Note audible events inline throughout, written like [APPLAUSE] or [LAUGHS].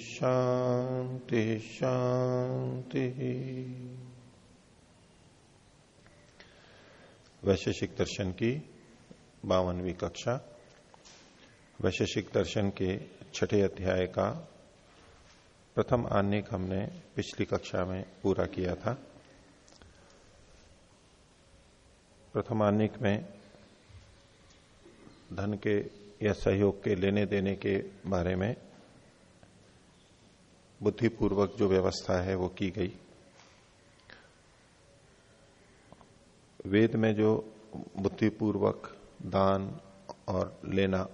शांति शांति। वैशेषिक दर्शन की बावनवी कक्षा। वैशेषिक दर्शन के छठे अध्याय का प्रथम आनेक हमने पिछली कक्षा में पूरा किया था। प्रथम आनेक में धन के या सहयोग के, लेने देने के बारे में बुद्धिपूर्वक जो व्यवस्था है वो की गई। वेद में जो बुद्धिपूर्वक दान और लेना,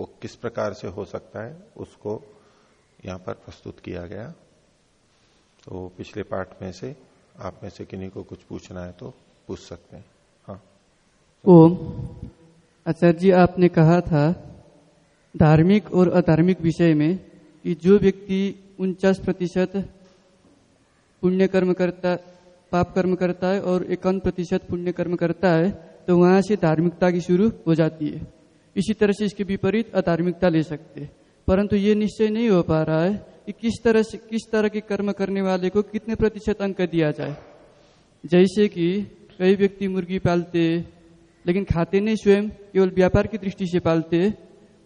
वो किस प्रकार से हो सकता है, उसको यहाँ पर प्रस्तुत किया गया। तो पिछले पाठ में से, आप में से किन्हीं को कुछ पूछना है तो पूछ सकते हैं। हाँ। ओम। आचार्य जी, आपने कहा था, धार्मिक और अधार्मिक विषय में कि जो व्यक्ति उनचास प्रतिशत पुण्य कर्म करता पाप कर्म करता है और इक्यावन प्रतिशत पुण्य कर्म करता है तो वहाँ से धार्मिकता की शुरू हो जाती है। इसी तरह से इसके विपरीत अधार्मिकता ले सकते परंतु ये निश्चय नहीं हो पा रहा है कि किस तरह से, किस तरह के कर्म करने वाले को कितने प्रतिशत अंक दिया जाए। जैसे कि कई व्यक्ति मुर्गी पालते, लेकिन खाते नहीं स्वयं, केवल व्यापार की दृष्टि से पालते,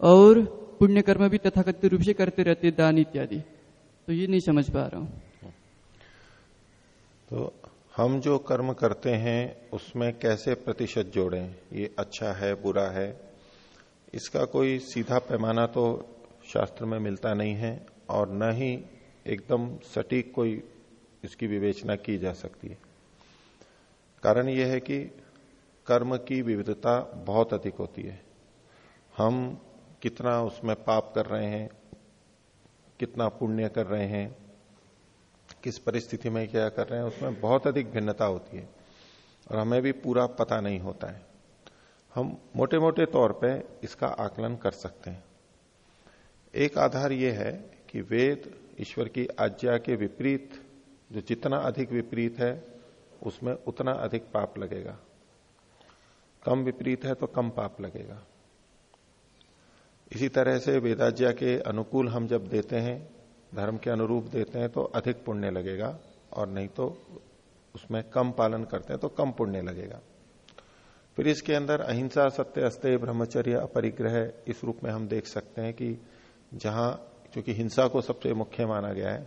और पुण्य कर्म भी तथाकथित रूप से करते रहते दान इत्यादि। तो ये नहीं समझ पा रहा हूँ। तो हम जो कर्म करते हैं, उसमें कैसे प्रतिशत जोड़ें? ये अच्छा है, बुरा है? इसका कोई सीधा पैमाना तो शास्त्र में मिलता नहीं है, और न ही एकदम सटीक कोई इसकी विवेचना की जा सकती है। कारण यह है कि कर्म की विविधता बहुत अधिक होती है। हम कितना उसमें पाप कर रहे हैं, कितना पुण्य कर रहे हैं, किस परिस्थिति में क्या कर रहे हैं, उसमें बहुत अधिक भिन्नता होती है और हमें भी पूरा पता नहीं होता है। हम मोटे मोटे तौर पे इसका आकलन कर सकते हैं। एक आधार यह है कि वेद ईश्वर की आज्ञा के विपरीत, जो जितना अधिक विपरीत है, उसमें उतना अधिक पाप लगेगा। कम विपरीत है तो कम पाप लगेगा। इसी तरह से वेदाज्ञा के अनुकूल हम जब देते हैं, धर्म के अनुरूप देते हैं तो अधिक पुण्य लगेगा और नहीं तो उसमें कम पालन करते हैं तो कम पुण्य लगेगा। फिर इसके अंदर अहिंसा, सत्य, अस्त्य, ब्रह्मचर्य, अपरिग्रह, इस रूप में हम देख सकते हैं कि जहाँ क्योंकि हिंसा को सबसे मुख्य माना गया है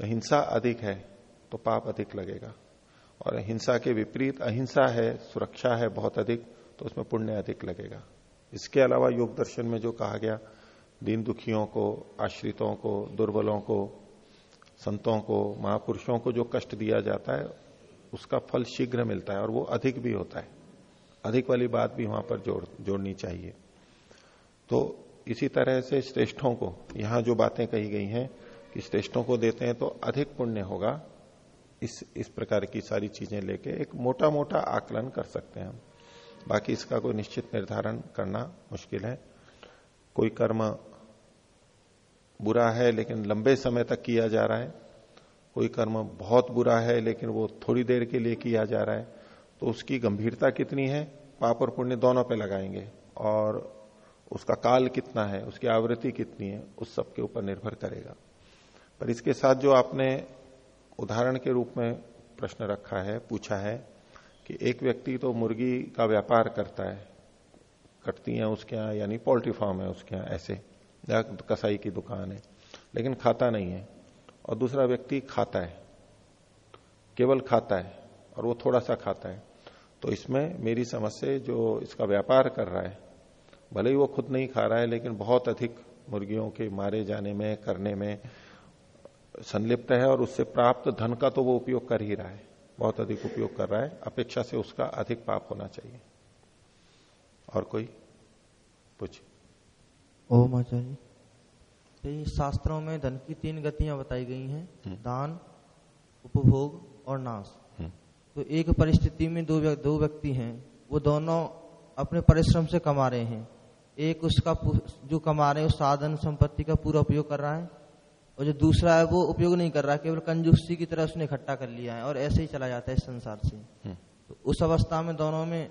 तो हिंसा अधिक है तो पाप अधिक लगेगा। और हिंसा के विपरीत अहिंसा है, सुरक्षा है बहुत अधिक तो उसमें पुण्य अधिक लगेगा। इसके अलावा योग दर्शन में जो कहा गया, दीन दुखियों को, आश्रितों को, दुर्बलों को, संतों को, महापुरुषों को जो कष्ट दिया जाता है, उसका फल शीघ्र मिलता है और वो अधिक भी होता है। अधिक वाली बात भी वहाँ पर जोड़, जोड़नी चाहिए। तो इसी तरह से श्रेष्ठों को, यहाँ जो बातें कही गई हैं कि श्रेष्ठों को देते हैं तो अधिक पुण्य होगा, इस इस प्रकार की सारी चीज़ें लेके एक मोटा मोटा आकलन कर सकते हैं हम। बाकी इसका कोई निश्चित निर्धारण करना मुश्किल है। कोई कर्म बुरा है, लेकिन लंबे समय तक किया जा रहा है। कोई कर्म बहुत बुरा है, लेकिन वो थोड़ी देर के लिए किया जा रहा है। तो उसकी गंभीरता कितनी है? पाप और पुण्य दोनों पे लगाएँगे। और उसका काल कितना है, उसकी आवृत्ति कितनी है, उस सब के ऊपर निर्भर करेगा। पर इसके साथ जो आपने उदाहरण के रूप में प्रश्न रखा है, पूछा है कि एक व्यक्ति तो मुर्गी का व्यापार करता है, कटती है उसके यहाँ, यानी पोल्ट्री फार्म है उसके यहाँ, ऐसे। या कसाई की दुकान है, लेकिन खाता नहीं है। और दूसरा व्यक्ति खाता है, केवल खाता है, और वो थोड़ा सा खाता है। तो इसमें मेरी समझ से जो इसका व्यापार कर रहा है, भले ही वो खुद नहीं खा रहा है, लेकिन बहुत अधिक मुर्गियों के मारे जाने में, करने में संलिप्त है, और उससे प्राप्त धन का तो वो उपयोग कर ही रहा है। बहुत अधिक उपयोग कर रहा है। अपेक्षा से उसका अधिक पाप होना चाहिए। और कोई? पूछ ओम आचार्य। तो शास्त्रों में धन की तीन गतियाँ बताई गई हैं। दान उपभोग और नाश। तो एक परिस्थिति में दो दो व्यक्ति हैं। वो दोनों अपने परिश्रम से कमा रहे हैं। एक उसका जो कमा रहे हैं उस साधन संपत्ति का पूरा उपयोग कर रहा है। और जो दूसरा है वो उपयोग नहीं कर रहा केवल कंजूसी की तरह उसने इकट्ठा कर लिया है और ऐसे ही चला जाता है इस संसार से। तो उस अवस्था में दोनों में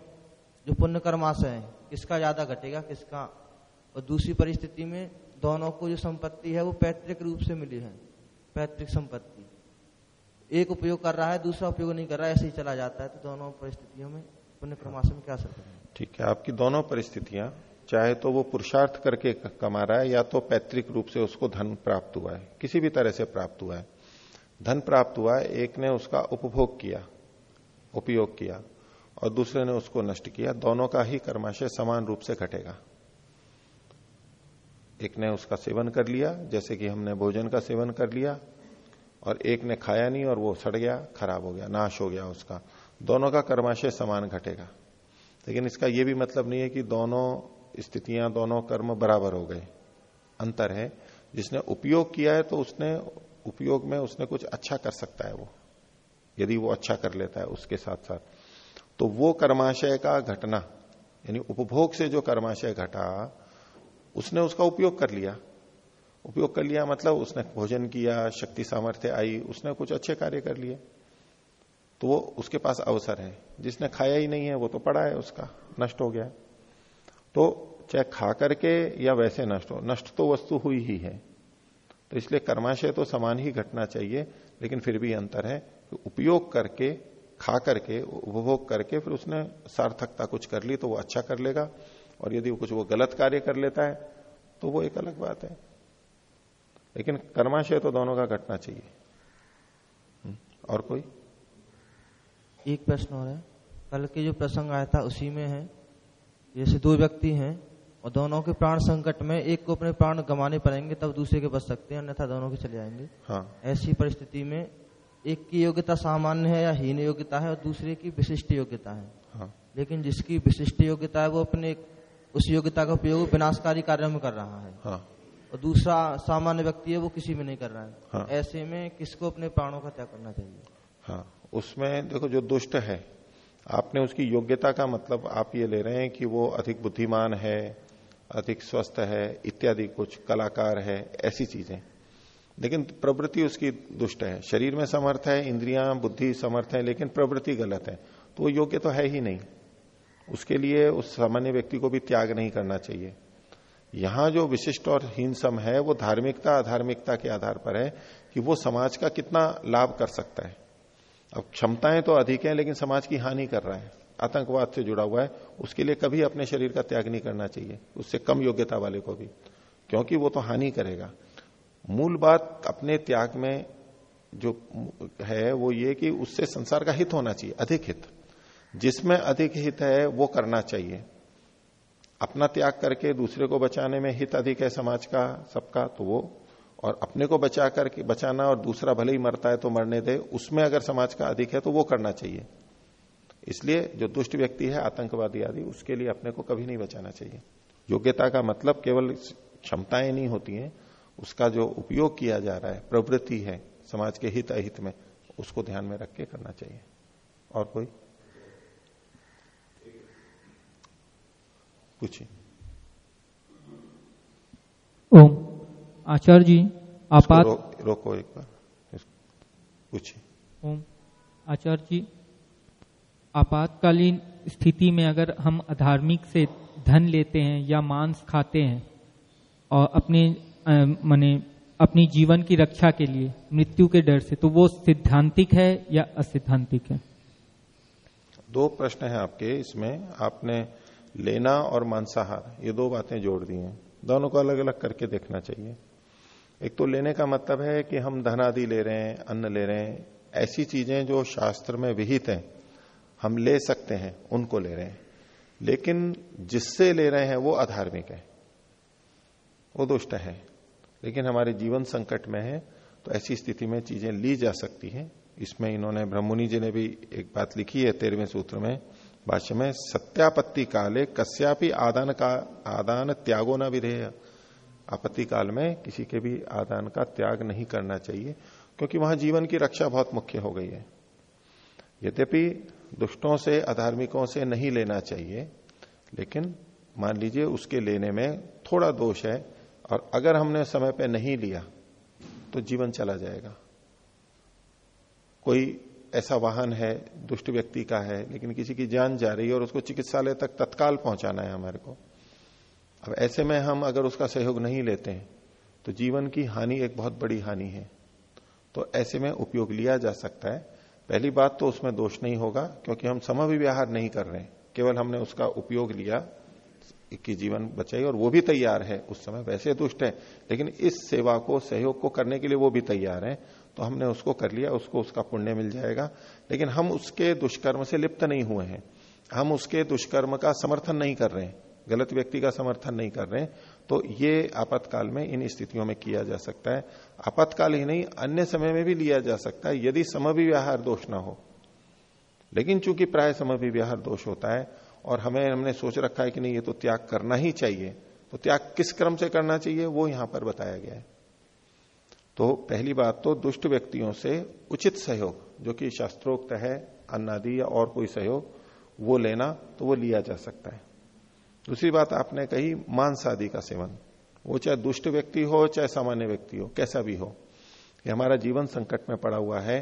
जो पुण्य कर्माशय है किसका ज़्यादा घटेगा किसका? और दूसरी परिस्थिति में दोनों को जो संपत्ति है वो पैतृक रूप से मिली है पैतृक संपत्ति। एक उपयोग कर रहा है दूसरा उपयोग नहीं कर रहा है ऐसे ही चला जाता है। तो दोनों परिस्थितियों में पुण्य कर्माशय में क्या असर ठीक है आपकी दोनों परिस्थितियाँ चाहे तो वो पुरुषार्थ करके कमा रहा है या तो पैतृक रूप से उसको धन प्राप्त हुआ है। किसी भी तरह से प्राप्त हुआ है। धन प्राप्त हुआ है, एक ने उसका उपभोग किया, उपयोग किया, और दूसरे ने उसको नष्ट किया। दोनों का ही कर्माशय समान रूप से घटेगा। एक ने उसका सेवन कर लिया, जैसे कि हमने भोजन का सेवन कर लिया, और एक ने खाया नहीं और वो सड़ गया, खराब हो गया, नाश हो गया उसका। दोनों का कर्माशय समान घटेगा। लेकिन इसका यह भी मतलब नहीं है कि दोनों स्थितियाँ दोनों कर्म बराबर हो गए। अंतर है, जिसने उपयोग किया है तो उसने, उपयोग में उसने कुछ अच्छा कर सकता है वो। यदि वो अच्छा कर लेता है उसके साथ साथ तो वो कर्माशय का घटना, यानी उपभोग से जो कर्माशय घटा, उसने उसका उपयोग कर लिया। उपयोग कर लिया मतलब उसने भोजन किया, शक्ति सामर्थ्य आई, उसने कुछ अच्छे कार्य कर लिए। तो वो उसके पास अवसर है। जिसने खाया ही नहीं है, वो तो पड़ा है उसका, नष्ट हो गया। है तो चाहे खा करके या वैसे नष्ट हो नष्ट तो वस्तु हुई ही है। तो इसलिए कर्माशय तो समान ही घटना चाहिए लेकिन फिर भी अंतर है कि उपयोग करके खा करके उपभोग करके फिर उसने सार्थकता कुछ कर ली तो वो अच्छा कर लेगा और यदि वो कुछ वो गलत कार्य कर लेता है तो वो एक अलग बात है। लेकिन कर्माशय तो दोनों का घटना चाहिए। हम्म, और कोई? एक प्रश्न और है। कल के जो प्रसंग आया था उसी में है। जैसे दो व्यक्ति हैं और दोनों के प्राण संकट में एक को अपने प्राण गंवाने पड़ेंगे तब दूसरे के बच सकते हैं अन्यथा दोनों के चले जाएँगे हाँ। ऐसी परिस्थिति में एक की योग्यता सामान्य है या हीन योग्यता है और दूसरे की विशिष्ट योग्यता है। हाँ। लेकिन जिसकी विशिष्ट योग्यता है वो अपने उस योग्यता का उपयोग विनाशकारी कार्यों में कर रहा है। हाँ। और दूसरा सामान्य व्यक्ति है वो किसी में नहीं कर रहा है। हाँ। ऐसे में किसको अपने प्राणों का त्याग करना चाहिए? हाँ। उसमें देखो जो दुष्ट है आपने उसकी योग्यता का मतलब आप ये ले रहे हैं कि वो अधिक बुद्धिमान है, अधिक स्वस्थ है, इत्यादि कुछ कलाकार है, ऐसी चीज़ें। लेकिन प्रवृत्ति उसकी दुष्ट है। शरीर में समर्थ है, इंद्रियाँ, बुद्धि समर्थ है, लेकिन प्रवृत्ति गलत है। तो वो योग्य तो है ही नहीं। उसके लिए उस सामान्य व्यक्ति को भी त्याग नहीं करना चाहिए। यहाँ जो विशिष्ट और हीन सम है, वो धार्मिकता, अधार्मिकता के आधार पर है कि वो समाज का कितना लाभ कर सकता है। अब क्षमताएँ तो अधिक है, लेकिन समाज की हानि कर रहा है। आतंकवाद से जुड़ा हुआ है, उसके लिए कभी अपने शरीर का त्याग नहीं करना चाहिए, उससे कम योग्यता वाले को भी, क्योंकि वो तो हानि करेगा। मूल बात अपने त्याग में जो है, वो ये कि उससे संसार का हित होना चाहिए, अधिक हित। जिसमें अधिक हित है, वो करना चाहिए। अपना त्याग करके दूसरे को बचाने में हित अधिक है समाज का, सबका तो वो और अपने को बचा करके बचाना और दूसरा भले ही मरता है तो मरने दे, उसमें अगर समाज का अधिक है तो वो करना चाहिए। इसलिए जो दुष्ट व्यक्ति है, आतंकवादी आदि, उसके लिए अपने को कभी नहीं बचाना चाहिए। योग्यता का मतलब केवल क्षमताएँ नहीं होती हैं, उसका जो उपयोग किया जा रहा है, प्रवृत्ति है, समाज के हित अहित में, उसको ध्यान में रख के करना चाहिए। और कोई? पूछिए। ओम। आचार्य जी आपात रो, रोको एक बार। पूछिए। ओम। आचार्य जी आपातकालीन स्थिति में अगर हम अधार्मिक से धन लेते हैं या मांस खाते हैं और अपने माने अपनी जीवन की रक्षा के लिए मृत्यु के डर से तो वो सिद्धांतिक है या असिद्धांतिक है? दो प्रश्न है आपके इसमें। आपने लेना और मांसाहार ये दो बातें जोड़ दी हैं। दोनों को अलग अलग करके देखना चाहिए। एक तो लेने का मतलब है कि हम धन आदि ले रहे हैं, अन्न ले रहे हैं, ऐसी चीज़ें जो शास्त्र में विहित हैं, हम ले सकते हैं, उनको ले रहे हैं। लेकिन जिससे ले रहे हैं वो अधार्मिक है, वो दुष्ट है। लेकिन हमारे जीवन संकट में है तो ऐसी स्थिति में चीज़ें ली जा सकती हैं। इसमें इन्होंने ब्रह्ममुनि जी ने भी एक बात लिखी है तेरहवें सूत्र में, भाष्य में, सत्यापत्ति काले कस्यापि आदान का, आदान त्यागो न विधेय। आपत्ति काल में किसी के भी आदान का त्याग नहीं करना चाहिए, क्योंकि वहाँ जीवन की रक्षा बहुत मुख्य हो गई है। यद्यपि दुष्टों से, अधार्मिकों से नहीं लेना चाहिए, लेकिन मान लीजिए उसके लेने में थोड़ा दोष है, और अगर हमने समय पे नहीं लिया तो जीवन चला जाएगा। कोई ऐसा वाहन है, दुष्ट व्यक्ति का है, लेकिन किसी की जान जा रही है और उसको चिकित्सालय तक तत्काल पहुंचाना है हमारे को अब ऐसे में हम अगर उसका सहयोग नहीं लेते हैं तो जीवन की हानि एक बहुत बड़ी हानि है। तो ऐसे में उपयोग लिया जा सकता है। पहली बात तो उसमें दोष नहीं होगा, क्योंकि हम समव्यवहार नहीं कर रहे केवल हमने उसका उपयोग लिया, की जीवन बचाई, और वो भी तैयार है। उस समय वैसे दुष्ट है, लेकिन इस सेवा को, सहयोग को करने के लिए वो भी तैयार है। तो हमने उसको कर लिया, उसको उसका पुण्य मिल जाएगा। लेकिन हम उसके दुष्कर्म से लिप्त नहीं हुए हैं। हम उसके दुष्कर्म का समर्थन नहीं कर रहे हैं। गलत व्यक्ति का समर्थन नहीं कर रहे तो ये आपातकाल में इन स्थितियों में किया जा सकता है। आपातकाल ही नहीं, अन्य समय में भी लिया जा सकता है, यदि समव्यवहार दोष ना हो। लेकिन चूँकि प्राय समव्यवहार दोष होता है, और हमें, हमने सोच रखा है कि नहीं, ये तो त्याग करना ही चाहिए तो त्याग किस क्रम से करना चाहिए, वो यहाँ पर बताया गया है। तो पहली बात तो दुष्ट व्यक्तियों से उचित सहयोग, जो कि शास्त्रोक्त है, अन्नादि या और कोई सहयोग, वो लेना तो वो लिया जा सकता है। दूसरी बात, आपने कही मांस आदि का सेवन। वो चाहे दुष्ट व्यक्ति हो, चाहे सामान्य व्यक्ति हो, कैसा भी हो, ये हमारा जीवन संकट में पड़ा हुआ है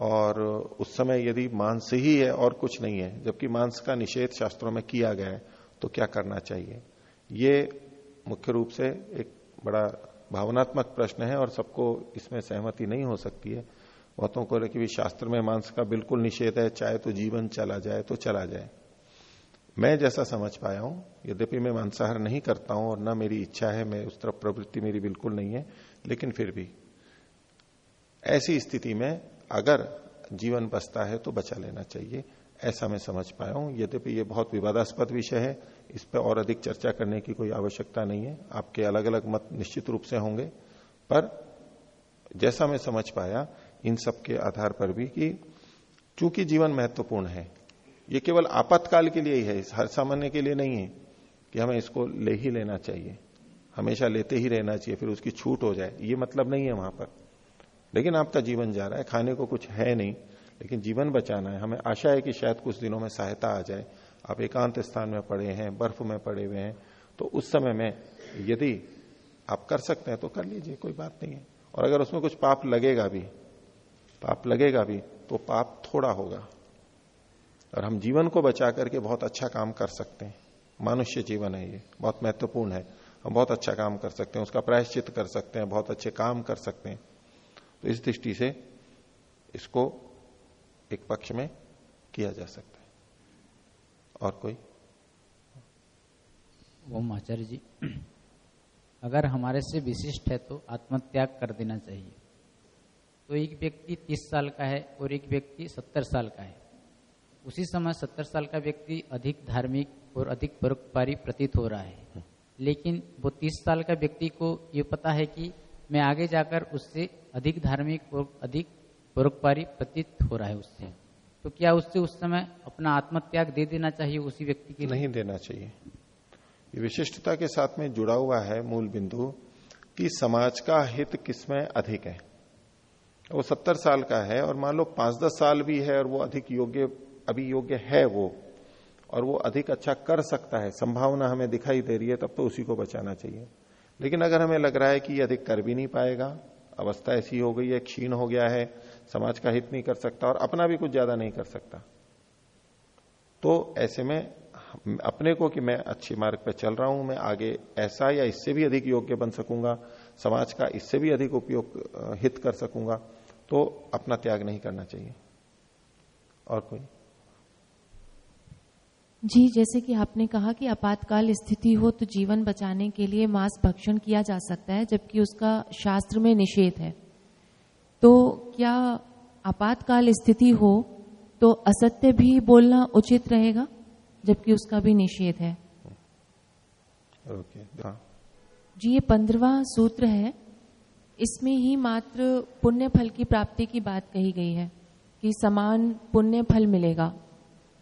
और उस समय यदि मांस ही है और कुछ नहीं है, जबकि मांस का निषेध शास्त्रों में किया गया है तो क्या करना चाहिए? ये मुख्य रूप से एक बड़ा भावनात्मक प्रश्न है और सबको इसमें सहमति नहीं हो सकती है। बहुतों को भी शास्त्र में मांस का बिल्कुल निषेध है, चाहे तो जीवन चला जाए तो चला जाए। मैं जैसा समझ पाया हूँ, यद्यपि मैं मांसाहार नहीं करता हूँ और ना मेरी इच्छा है, मैं उस तरफ़ प्रवृत्ति मेरी बिल्कुल नहीं है, लेकिन फिर भी। ऐसी स्थिति में अगर जीवन बचता है तो बचा लेना चाहिए, ऐसा मैं समझ पाया हूँ। यद्यपि ये बहुत विवादास्पद विषय है, इस पर और अधिक चर्चा करने की कोई आवश्यकता नहीं है, आपके अलग अलग मत निश्चित रूप से होंगे, पर जैसा मैं समझ पाया, इन सब के आधार पर भी कि चूँकि जीवन महत्वपूर्ण है ये केवल आपातकाल के लिए ही है हर सामान्य के लिए नहीं है कि हमें इसको ले ही लेना चाहिए। हमेशा लेते ही रहना चाहिए, फिर उसकी छूट हो जाए। ये मतलब नहीं है वहाँ पर। लेकिन आपका जीवन जा रहा है, खाने को कुछ है नहीं, लेकिन जीवन बचाना है। हमें आशा है कि शायद कुछ दिनों में सहायता आ जाए। आप एकांत स्थान में पड़े हैं, बर्फ़ में पड़े हुए हैं तो उस समय में यदि आप कर सकते हैं तो कर लीजिए, कोई बात नहीं है। और अगर उसमें कुछ पाप लगेगा भी, पाप लगेगा भी तो पाप थोड़ा होगा। और हम जीवन को बचा करके बहुत अच्छा काम कर सकते हैं। मनुष्य जीवन है ये, बहुत महत्वपूर्ण है। हम बहुत अच्छा काम कर सकते हैं, उसका प्रायश्चित कर सकते हैं, बहुत अच्छे काम कर सकते हैं। तो इस दृष्टि से इसको एक पक्ष में किया जा सकता है। और कोई? ओम आचार्य जी, अगर हमारे से विशिष्ट है तो आत्मत्याग कर देना चाहिए। तो एक व्यक्ति तीस साल का है और एक व्यक्ति सत्तर साल का है। उसी समय सत्तर साल का व्यक्ति अधिक धार्मिक और अधिक परोपकारी प्रतीत हो रहा है। लेकिन वो तीस साल का व्यक्ति को ये पता है कि मैं आगे जाकर उससे अधिक धार्मिक और अधिक परोपकारी प्रतीत हो रहा है उससे। तो क्या उससे उस समय अपना आत्मत्याग दे देना चाहिए उसी व्यक्ति के नहीं देना चाहिए। ये विशिष्टता के साथ में जुड़ा हुआ है मूल बिंदु कि समाज का हित किसमें अधिक है। वो सत्तर साल का है और मान लो पाँच दस साल भी है और वो अधिक योग्य अभी योग्य है वो, और वो अधिक अच्छा कर सकता है, संभावना हमें दिखाई दे रही है, तब तो उसी को बचाना चाहिए। लेकिन अगर हमें लग रहा है कि ये अधिक कर भी नहीं पाएगा, अवस्था ऐसी हो गई है, क्षीण हो गया है, समाज का हित नहीं कर सकता और अपना भी कुछ ज़्यादा नहीं कर सकता तो ऐसे में अपने को कि मैं अच्छे मार्ग पर चल रहा हूँ, मैं आगे ऐसा या इससे भी अधिक योग्य बन सकूँगा, समाज का इससे भी अधिक उपयोग हित कर सकूँगा तो अपना त्याग नहीं करना चाहिए। और कोई? जी जैसे कि आपने कहा कि आपातकाल स्थिति हो तो जीवन बचाने के लिए मांस भक्षण किया जा सकता है जबकि उसका शास्त्र में निषेध है। तो क्या आपातकाल स्थिति हो तो असत्य भी बोलना उचित रहेगा जबकि उसका भी निषेध है? ओके हाँ। जी ये पंद्रवा सूत्र है। इसमें ही मात्र पुण्य फल की प्राप्ति की बात कही गई है कि समान पुण्य फल मिलेगा।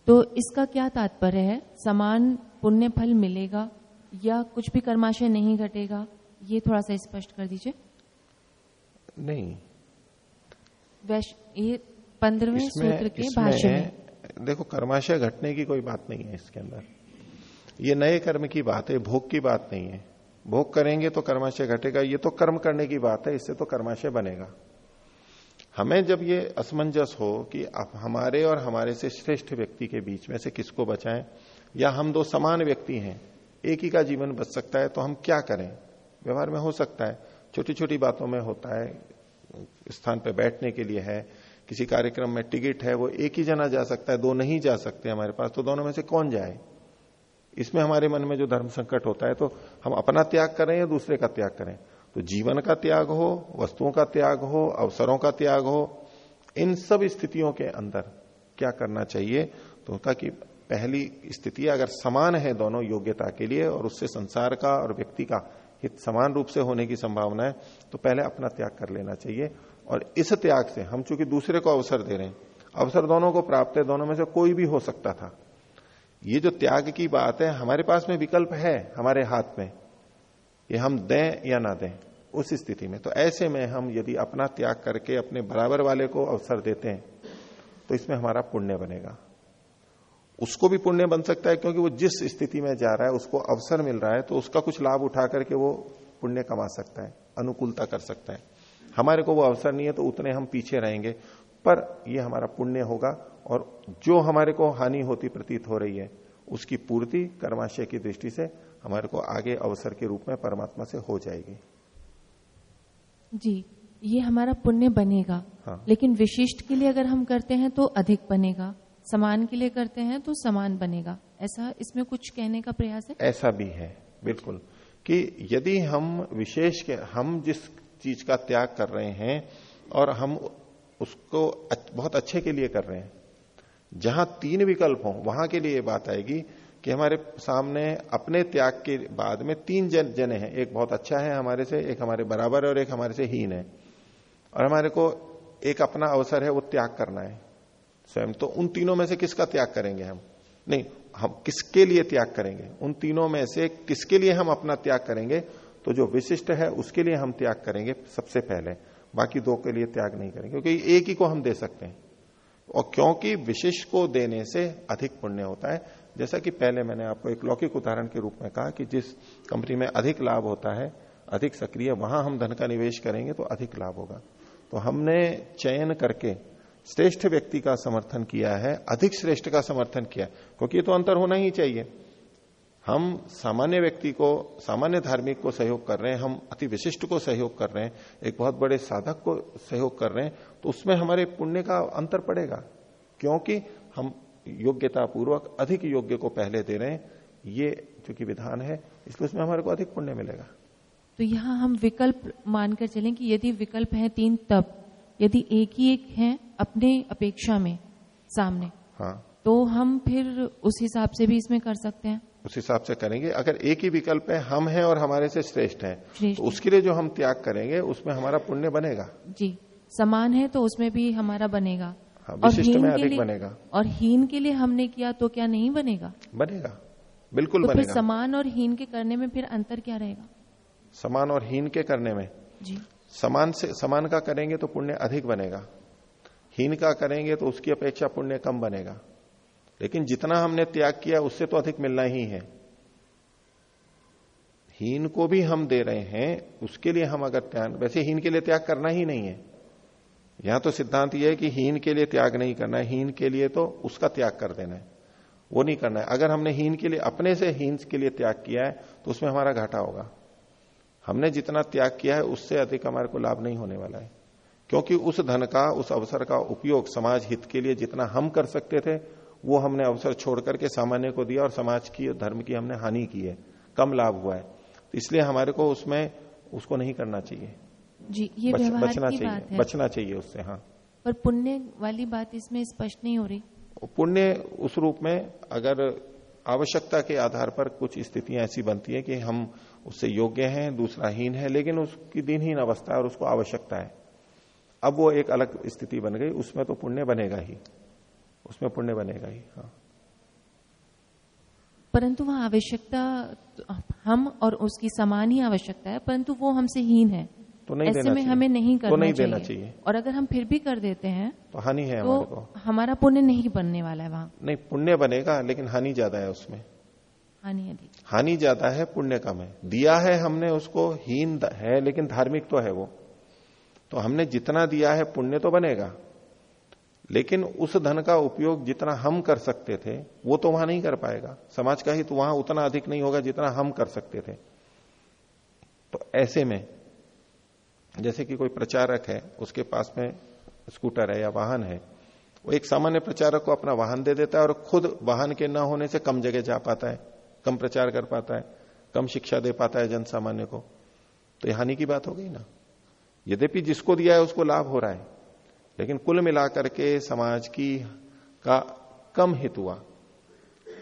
तो इसका क्या तात्पर्य है? समान पुण्य फल मिलेगा या कुछ भी कर्माशय नहीं घटेगा? ये थोड़ा सा स्पष्ट कर दीजिए। नहीं। वैश ये पंद्रहवें सूत्र के भाष्य में। देखो कर्माशय घटने की कोई बात नहीं है इसके अंदर। ये नए कर्म की बात है भोग की बात नहीं है। भोग करेंगे तो कर्माशय घटेगा ये तो कर्म करने की बात है इससे तो कर्माशय बनेगा। हमें जब ये असमंजस हो कि आप हमारे और हमारे से श्रेष्ठ व्यक्ति के बीच में से किसको बचाएँ, या हम दो समान व्यक्ति हैं, एक ही का जीवन बच सकता है तो हम क्या करें? व्यवहार में हो सकता है। छोटी छोटी बातों में होता है, स्थान पर बैठने के लिए है, किसी कार्यक्रम में टिकट है, वो एक ही जना जा सकता है, दो नहीं जा सकते हमारे पास तो दोनों में से कौन जाए? इसमें हमारे मन में जो धर्म संकट होता है तो हम अपना त्याग करें या दूसरे का त्याग करें? तो जीवन का त्याग हो, वस्तुओं का त्याग हो, अवसरों का त्याग हो, इन सब स्थितियों के अंदर क्या करना चाहिए? तो ताकि पहली स्थिति अगर समान है दोनों योग्यता के लिए और उससे संसार का और व्यक्ति का हित समान रूप से होने की संभावना है तो पहले अपना त्याग कर लेना चाहिए। और इस त्याग से हम चूँकि दूसरे को अवसर दे रहे हैं, अवसर दोनों को प्राप्त है, दोनों में से कोई भी हो सकता था। ये जो त्याग की बात है, हमारे पास में विकल्प है, हमारे हाथ में। ये हम दें या ना दें, उस स्थिति में। तो ऐसे में हम यदि अपना त्याग करके अपने बराबर वाले को अवसर देते हैं तो इसमें हमारा पुण्य बनेगा। उसको भी पुण्य बन सकता है, क्योंकि वो जिस स्थिति में जा रहा है, उसको अवसर मिल रहा है तो उसका कुछ लाभ उठा करके वो पुण्य कमा सकता है, अनुकूलता कर सकता है। हमारे को वो अवसर नहीं है तो उतने हम पीछे रहेंगे, पर ये हमारा पुण्य होगा, और जो हमारे को हानि होती प्रतीत हो रही है, उसकी पूर्ति कर्माशय की दृष्टि से हमारे को आगे अवसर के रूप में परमात्मा से हो जाएगी। जी ये हमारा पुण्य बनेगा। हाँ। लेकिन विशिष्ट के लिए अगर हम करते हैं तो अधिक बनेगा। समान के लिए करते हैं तो समान बनेगा। ऐसा इसमें कुछ कहने का प्रयास है? ऐसा भी है बिल्कुल। कि यदि हम विशेष के हम जिस चीज़ का त्याग कर रहे हैं और हम उसको बहुत अच्छे के लिए कर रहे हैं जहाँ तीन विकल्प हो वहाँ के लिए बात आएगी कि हमारे सामने अपने त्याग के बाद में तीन जन, जने हैं। एक बहुत अच्छा है हमारे से, एक हमारे बराबर है और एक हमारे से हीन है। और हमारे को एक अपना अवसर है वो त्याग करना है। स्वयं तो उन तीनों में से किसका त्याग करेंगे हम? नहीं, हम किसके लिए त्याग करेंगे? उन तीनों में से किसके लिए हम अपना त्याग करेंगे? तो जो विशिष्ट है उसके लिए हम त्याग करेंगे सबसे पहले। बाकी दो के लिए त्याग नहीं करेंगे, क्योंकि एक ही को हम दे सकते हैं। और क्योंकि विशिष्ट को देने से अधिक पुण्य होता है जैसा कि पहले मैंने आपको एक लौकिक उदाहरण के रूप में कहा कि जिस कंपनी में अधिक लाभ होता है, अधिक सक्रिय, वहाँ हम धन का निवेश करेंगे तो अधिक लाभ होगा। तो हमने चयन करके श्रेष्ठ व्यक्ति का समर्थन किया है, अधिक श्रेष्ठ का समर्थन किया, क्योंकि ये तो अंतर होना ही चाहिए। हम सामान्य व्यक्ति को, सामान्य धार्मिक को सहयोग कर रहे हैं, हम अति विशिष्ट को सहयोग कर रहे हैं, एक बहुत बड़े साधक को सहयोग कर रहे हैं तो उसमें हमारे पुण्य का अंतर पड़ेगा, क्योंकि हम योग्यता पूर्वक अधिक योग्य को पहले दे रहे हैं ये चूँकि विधान है इसलिए उसमें हमारे को अधिक पुण्य मिलेगा। तो यहाँ हम विकल्प मानकर चलें कि यदि विकल्प है तीन तब यदि एक ही एक है अपने अपेक्षा में सामने हाँ। तो हम फिर उस हिसाब से भी इसमें कर सकते हैं। उस हिसाब से करेंगे। अगर एक ही विकल्प है हम हैं और हमारे से श्रेष्ठ हैं तो उसके लिए जो हम त्याग करेंगे उसमें हमारा पुण्य बनेगा। जी समान है तो उसमें भी हमारा बनेगा। हाँ, हीन में अधिक बनेगा। और हीन के लिए हमने किया तो क्या नहीं बनेगा? बनेगा। बिल्कुल तो बनेगा। फिर समान और हीन के करने में फिर अंतर क्या रहेगा? समान और हीन के करने में। जी। समान से समान का करेंगे तो पुण्य अधिक बनेगा। हीन का करेंगे तो उसकी अपेक्षा पुण्य कम बनेगा। लेकिन जितना हमने त्याग किया उससे तो अधिक मिलना ही है। हीन को भी हम दे रहे हैं उसके लिए हम अगर त्याग वैसे हीन के लिए त्याग करना ही नहीं है। यहाँ तो सिद्धांत यह है कि हीन के लिए त्याग नहीं करना है, हीन के लिए तो उसका त्याग कर देना है। वो नहीं करना है। अगर हमने हीन के लिए, अपने से हीन के लिए त्याग किया है तो उसमें हमारा घाटा होगा। हमने जितना त्याग किया है, उससे अधिक हमारे को लाभ नहीं होने वाला है। क्योंकि उस धन का, उस अवसर का उपयोग समाज हित के लिए जितना हम कर सकते थे, वो हमने अवसर छोड़ करके सामान्य को दिया और समाज की धर्म की हमने हानि की है। कम लाभ हुआ है। तो इसलिए हमारे को उसमें उसको नहीं करना चाहिए। जी ये बच, बचना की चाहिए बात है। बचना चाहिए उससे हाँ। पर पुण्य वाली बात इसमें स्पष्ट नहीं हो रही। पुण्य उस रूप में अगर आवश्यकता के आधार पर कुछ स्थितियाँ ऐसी बनती है कि हम उससे योग्य हैं दूसरा हीन है लेकिन उसकी दिनहीन अवस्था है और उसको आवश्यकता है। अब वो एक अलग स्थिति बन गई उसमें तो पुण्य बनेगा ही। उसमें पुण्य बनेगा ही हाँ। परंतु वह आवश्यकता हम और उसकी समान ही आवश्यकता है परंतु वो हमसे हीन है। तो नहीं ऐसे देना में चाहिए। हमें नहीं करना तो नहीं देना चाहिए। चाहिए। और अगर हम फिर भी कर देते हैं तो हानि है हमारे तो को। हमारा पुण्य नहीं बनने वाला है वहाँ। नहीं पुण्य बनेगा लेकिन हानि ज़्यादा है उसमें। हानि अधिक हानि ज़्यादा है पुण्य कम है। दिया है हमने उसको हीन है लेकिन धार्मिक तो है वो। तो हमने जितना दिया है पुण्य तो बनेगा। लेकिन उस धन का उपयोग जितना हम कर सकते थे वो तो वहाँ नहीं कर पाएगा। समाज का हित वहाँ उतना अधिक नहीं होगा जितना हम कर सकते थे। तो ऐसे में जैसे कि कोई प्रचारक है, उसके पास में स्कूटर है या वाहन है, वो एक सामान्य प्रचारक को अपना वाहन दे देता है और खुद वाहन के न होने से कम जगह जा पाता है, कम प्रचार कर पाता है, कम शिक्षा दे पाता है जन सामान्य को। तो हानि की बात हो गई ना। यद्यपि जिसको दिया है उसको लाभ हो रहा है, लेकिन कुल मिलाकर के समाज की का कम हित हुआ।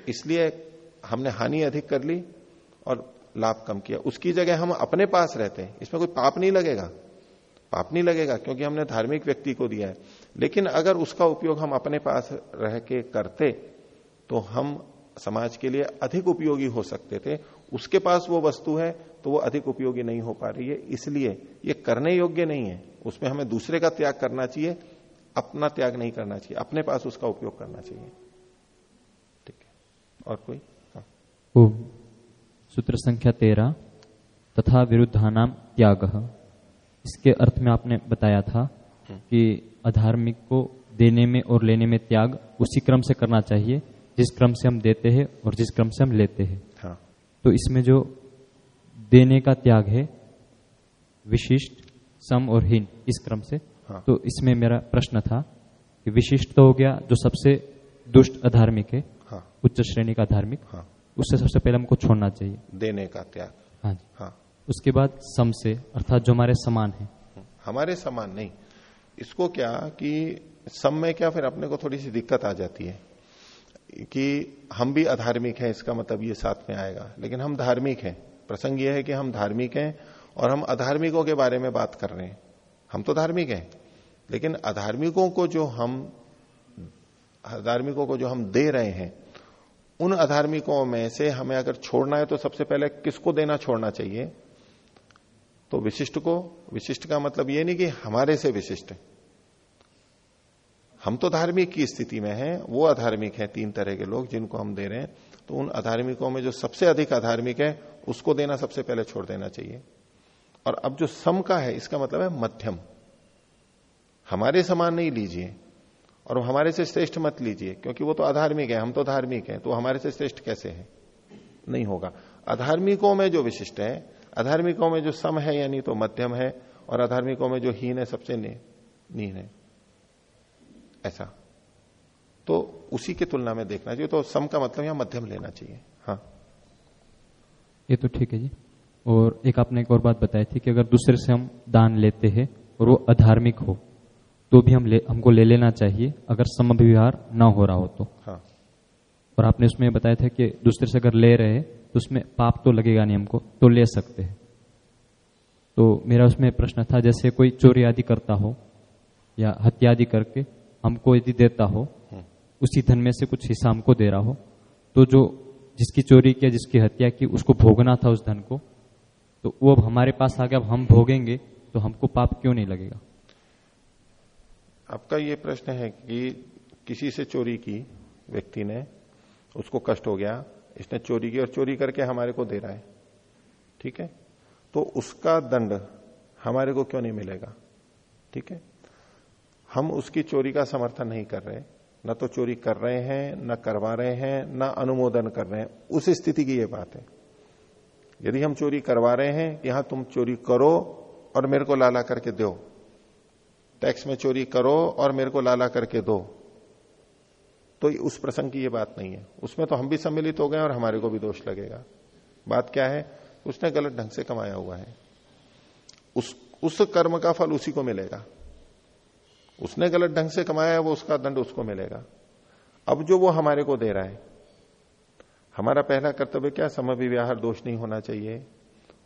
इसलिए हमने हानि अधिक कर ली और लाभ कम किया। उसकी जगह हम अपने पास रहते हैं। इसमें कोई पाप नहीं लगेगा। पाप नहीं लगेगा, क्योंकि हमने धार्मिक व्यक्ति को दिया है। लेकिन अगर उसका उपयोग हम अपने पास रह के करते तो हम समाज के लिए अधिक उपयोगी हो सकते थे। उसके पास वो वस्तु है तो वो अधिक उपयोगी नहीं हो पा रही है। इसलिए ये करने योग्य नहीं है। उसमें हमें दूसरे का त्याग करना चाहिए, अपना त्याग नहीं करना चाहिए। अपने पास उसका उपयोग करना चाहिए। ठीक है। और कोई? हाँ। सूत्र संख्या तेरह तथा विरुद्धानाम त्याग। इसके अर्थ में आपने बताया था कि अधार्मिक को देने में और लेने में त्याग उसी क्रम से करना चाहिए जिस क्रम से हम देते हैं और जिस क्रम से हम लेते हैं। हाँ। तो इसमें जो देने का त्याग है विशिष्ट सम और हीन इस क्रम से हाँ। तो इसमें मेरा प्रश्न था कि विशिष्ट तो हो गया जो सबसे दुष्ट अधार्मिक है हाँ। उच्च श्रेणी का धार्मिक हाँ। उससे सबसे पहले हमको छोड़ना चाहिए। देने का त्याग। हाँ जी। हाँ। उसके बाद सम से अर्थात जो हमारे समान है। हमारे समान नहीं। इसको क्या कि सम में क्या फिर अपने को थोड़ी सी दिक्कत आ जाती है? कि हम भी अधार्मिक हैं इसका मतलब ये साथ में आएगा। लेकिन हम धार्मिक हैं। प्रसंग ये है कि हम धार्मिक हैं और हम अधार्मिकों के बारे में बात कर रहे हैं। हम तो धार्मिक हैं। लेकिन अधार्मिकों को जो हम धार्मिकों को जो हम दे रहे हैं उन अधार्मिकों में से हमें अगर छोड़ना है तो सबसे पहले किसको देना छोड़ना चाहिए? तो विशिष्ट को। विशिष्ट का मतलब ये नहीं कि हमारे से विशिष्ट। हम तो धार्मिक की स्थिति में हैं, वो अधार्मिक हैं तीन तरह के लोग जिनको हम दे रहे हैं। तो उन अधार्मिकों में जो सबसे अधिक अधार्मिक है, उसको देना सबसे पहले छोड़ देना चाहिए। और अब जो सम का है, इसका मतलब है मध्यम। हमारे समान नहीं लीजिए। और हमारे से श्रेष्ठ मत लीजिए, क्योंकि वो तो अधार्मिक है, हम तो धार्मिक हैं तो हमारे से श्रेष्ठ कैसे है? नहीं होगा। अधार्मिकों में जो विशिष्ट है, अधार्मिकों में जो सम है, यानी तो मध्यम है, और अधार्मिकों में जो हीन है, सबसे नीन है। ऐसा। तो उसी की तुलना में देखना चाहिए। तो सम का मतलब यहाँ मध्यम लेना चाहिए। हाँ। ये तो ठीक है जी। और एक आपने एक और बात बताई थी कि अगर दूसरे से हम दान लेते हैं और वो अधार्मिक हो तो भी हम ले, हमको ले लेना चाहिए अगर सम व्यवहार ना हो रहा हो तो। हाँ। और आपने उसमें बताया था कि दूसरे से अगर ले रहे तो उसमें पाप तो लगेगा नहीं हमको तो ले सकते हैं। तो मेरा उसमें प्रश्न था जैसे कोई चोरी आदि करता हो या हत्या आदि करके हमको यदि देता हो उसी धन में से कुछ हिस्सा हमको दे रहा हो तो जो जिसकी चोरी किया जिसकी हत्या की उसको भोगना था उस धन को तो वो अब हमारे पास आ गया अब हम भोगेंगे तो हमको पाप क्यों नहीं लगेगा? आपका ये प्रश्न है कि किसी से चोरी की व्यक्ति ने, उसको कष्ट हो गया, इसने चोरी की और चोरी करके हमारे को दे रहा है, ठीक है? तो उसका दंड हमारे को क्यों नहीं मिलेगा? ठीक है? हम उसकी चोरी का समर्थन नहीं कर रहे, न तो चोरी कर रहे हैं, न करवा रहे हैं, न अनुमोदन कर रहे हैं। उस स्थिति की ये बात है। यदि हम चोरी करवा रहे हैं कि हाँ तुम चोरी करो और मेरे को लाला करके दो टैक्स में चोरी करो और मेरे को लाला करके दो। तो उस प्रसंग की ये बात नहीं है। उसमें तो हम भी सम्मिलित हो गए और हमारे को भी दोष लगेगा। बात क्या है? उसने गलत ढंग से कमाया हुआ है। उस उस कर्म का फल उसी को मिलेगा। उसने गलत ढंग से कमाया है, वो उसका दंड उसको मिलेगा। अब जो वो हमारे को दे रहा है, हमारा पहला कर्तव्य क्या? समय विवाह दोष नहीं होना चाहिए।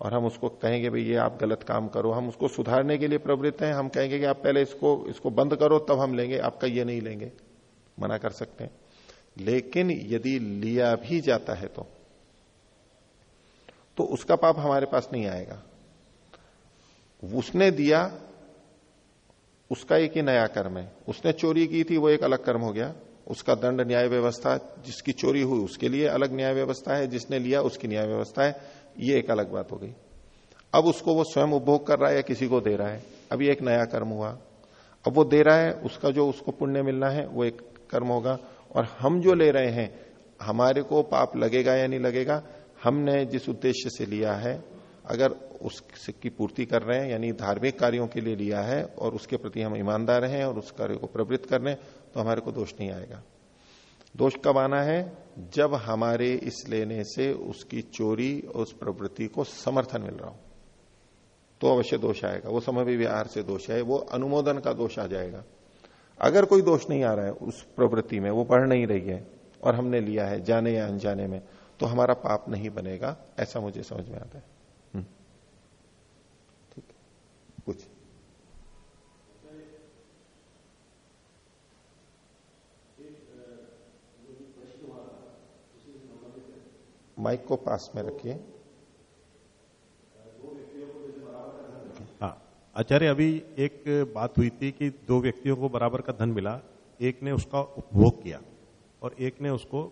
और हम उसको कहेंगे, भाई ये आप गलत काम करो। हम उसको सुधारने के लिए प्रवृत्त हैं। हम कहेंगे कि आप पहले इसको इसको बंद करो, तब हम लेंगे। आपका ये नहीं लेंगे। मना कर सकते हैं। लेकिन यदि लिया भी जाता है तो तो उसका पाप हमारे पास नहीं आएगा। उसने दिया, उसका एक ही नया कर्म है। उसने चोरी की थी, वो एक अलग कर्म हो गया। उसका दंड न्याय व्यवस्था, जिसकी चोरी हुई, उसके लिए अलग न्याय व्यवस्था है। जिसने लिया, उसकी न्याय व्यवस्था है। ये एक अलग बात हो गई। अब उसको वो स्वयं उपभोग कर रहा है या किसी को दे रहा है? अब अभी एक नया कर्म हुआ। अब वो दे रहा है, उसका जो उसको पुण्य मिलना है, वो एक कर्म होगा। और हम जो ले रहे हैं, हमारे को पाप लगेगा या नहीं लगेगा, हमने जिस उद्देश्य से लिया है, अगर उसकी पूर्ति कर रहे हैं, यानी धार्मिक कार्यों के लिए लिया है, और उसके प्रति हम ईमानदार हैं और उस कार्य को प्रवृत्त कर रहे हैं तो हमारे को दोष नहीं आएगा। दोष कब आना है? जब हमारे इस लेने से उसकी चोरी और उस प्रवृत्ति को समर्थन मिल रहा हो। तो अवश्य दोष आएगा। वो समय विहार से दोष है, वो अनुमोदन का दोष आ जाएगा। अगर कोई दोष नहीं आ रहा है उस प्रवृत्ति में, वो पढ़ नहीं रही है और हमने लिया है जाने या अनजाने में तो हमारा पाप नहीं बनेगा, ऐसा मुझे समझ में आता है। माइक को पास में रखिए। हाँ। आचार्य अभी एक बात हुई थी कि दो व्यक्तियों को बराबर का धन मिला। एक ने उसका उपभोग किया और एक ने उसको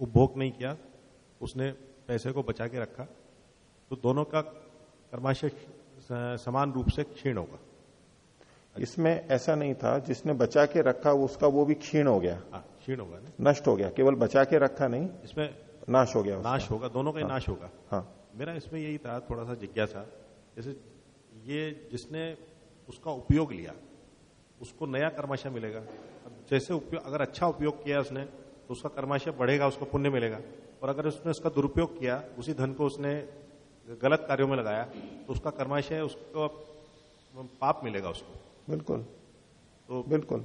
उपभोग नहीं किया। उसने पैसे को बचा के रखा। तो दोनों का कर्माशय समान रूप से क्षीण होगा। इसमें ऐसा नहीं था जिसने बचा के रखा उसका वो भी क्षीण हो गया। हाँ क्षीण होगा नष्ट हो गया केवल बचा के रखा नहीं। इसमें नाश हो गया नाश होगा दोनों का ही हाँ। नाश होगा। हाँ। मेरा इसमें यही था थोड़ा सा जिज्ञासा। जैसे ये जिसने उसका उपयोग लिया उसको नया कर्माशय मिलेगा। अब जैसे उपयोग अगर अच्छा उपयोग किया उसने तो उसका कर्माशय बढ़ेगा उसको पुण्य मिलेगा। और अगर उसने उसका दुरुपयोग किया उसी धन को उसने गलत कार्यों में लगाया तो उसका कर्माशय उसको पाप मिलेगा उसको। बिल्कुल। तो बिल्कुल।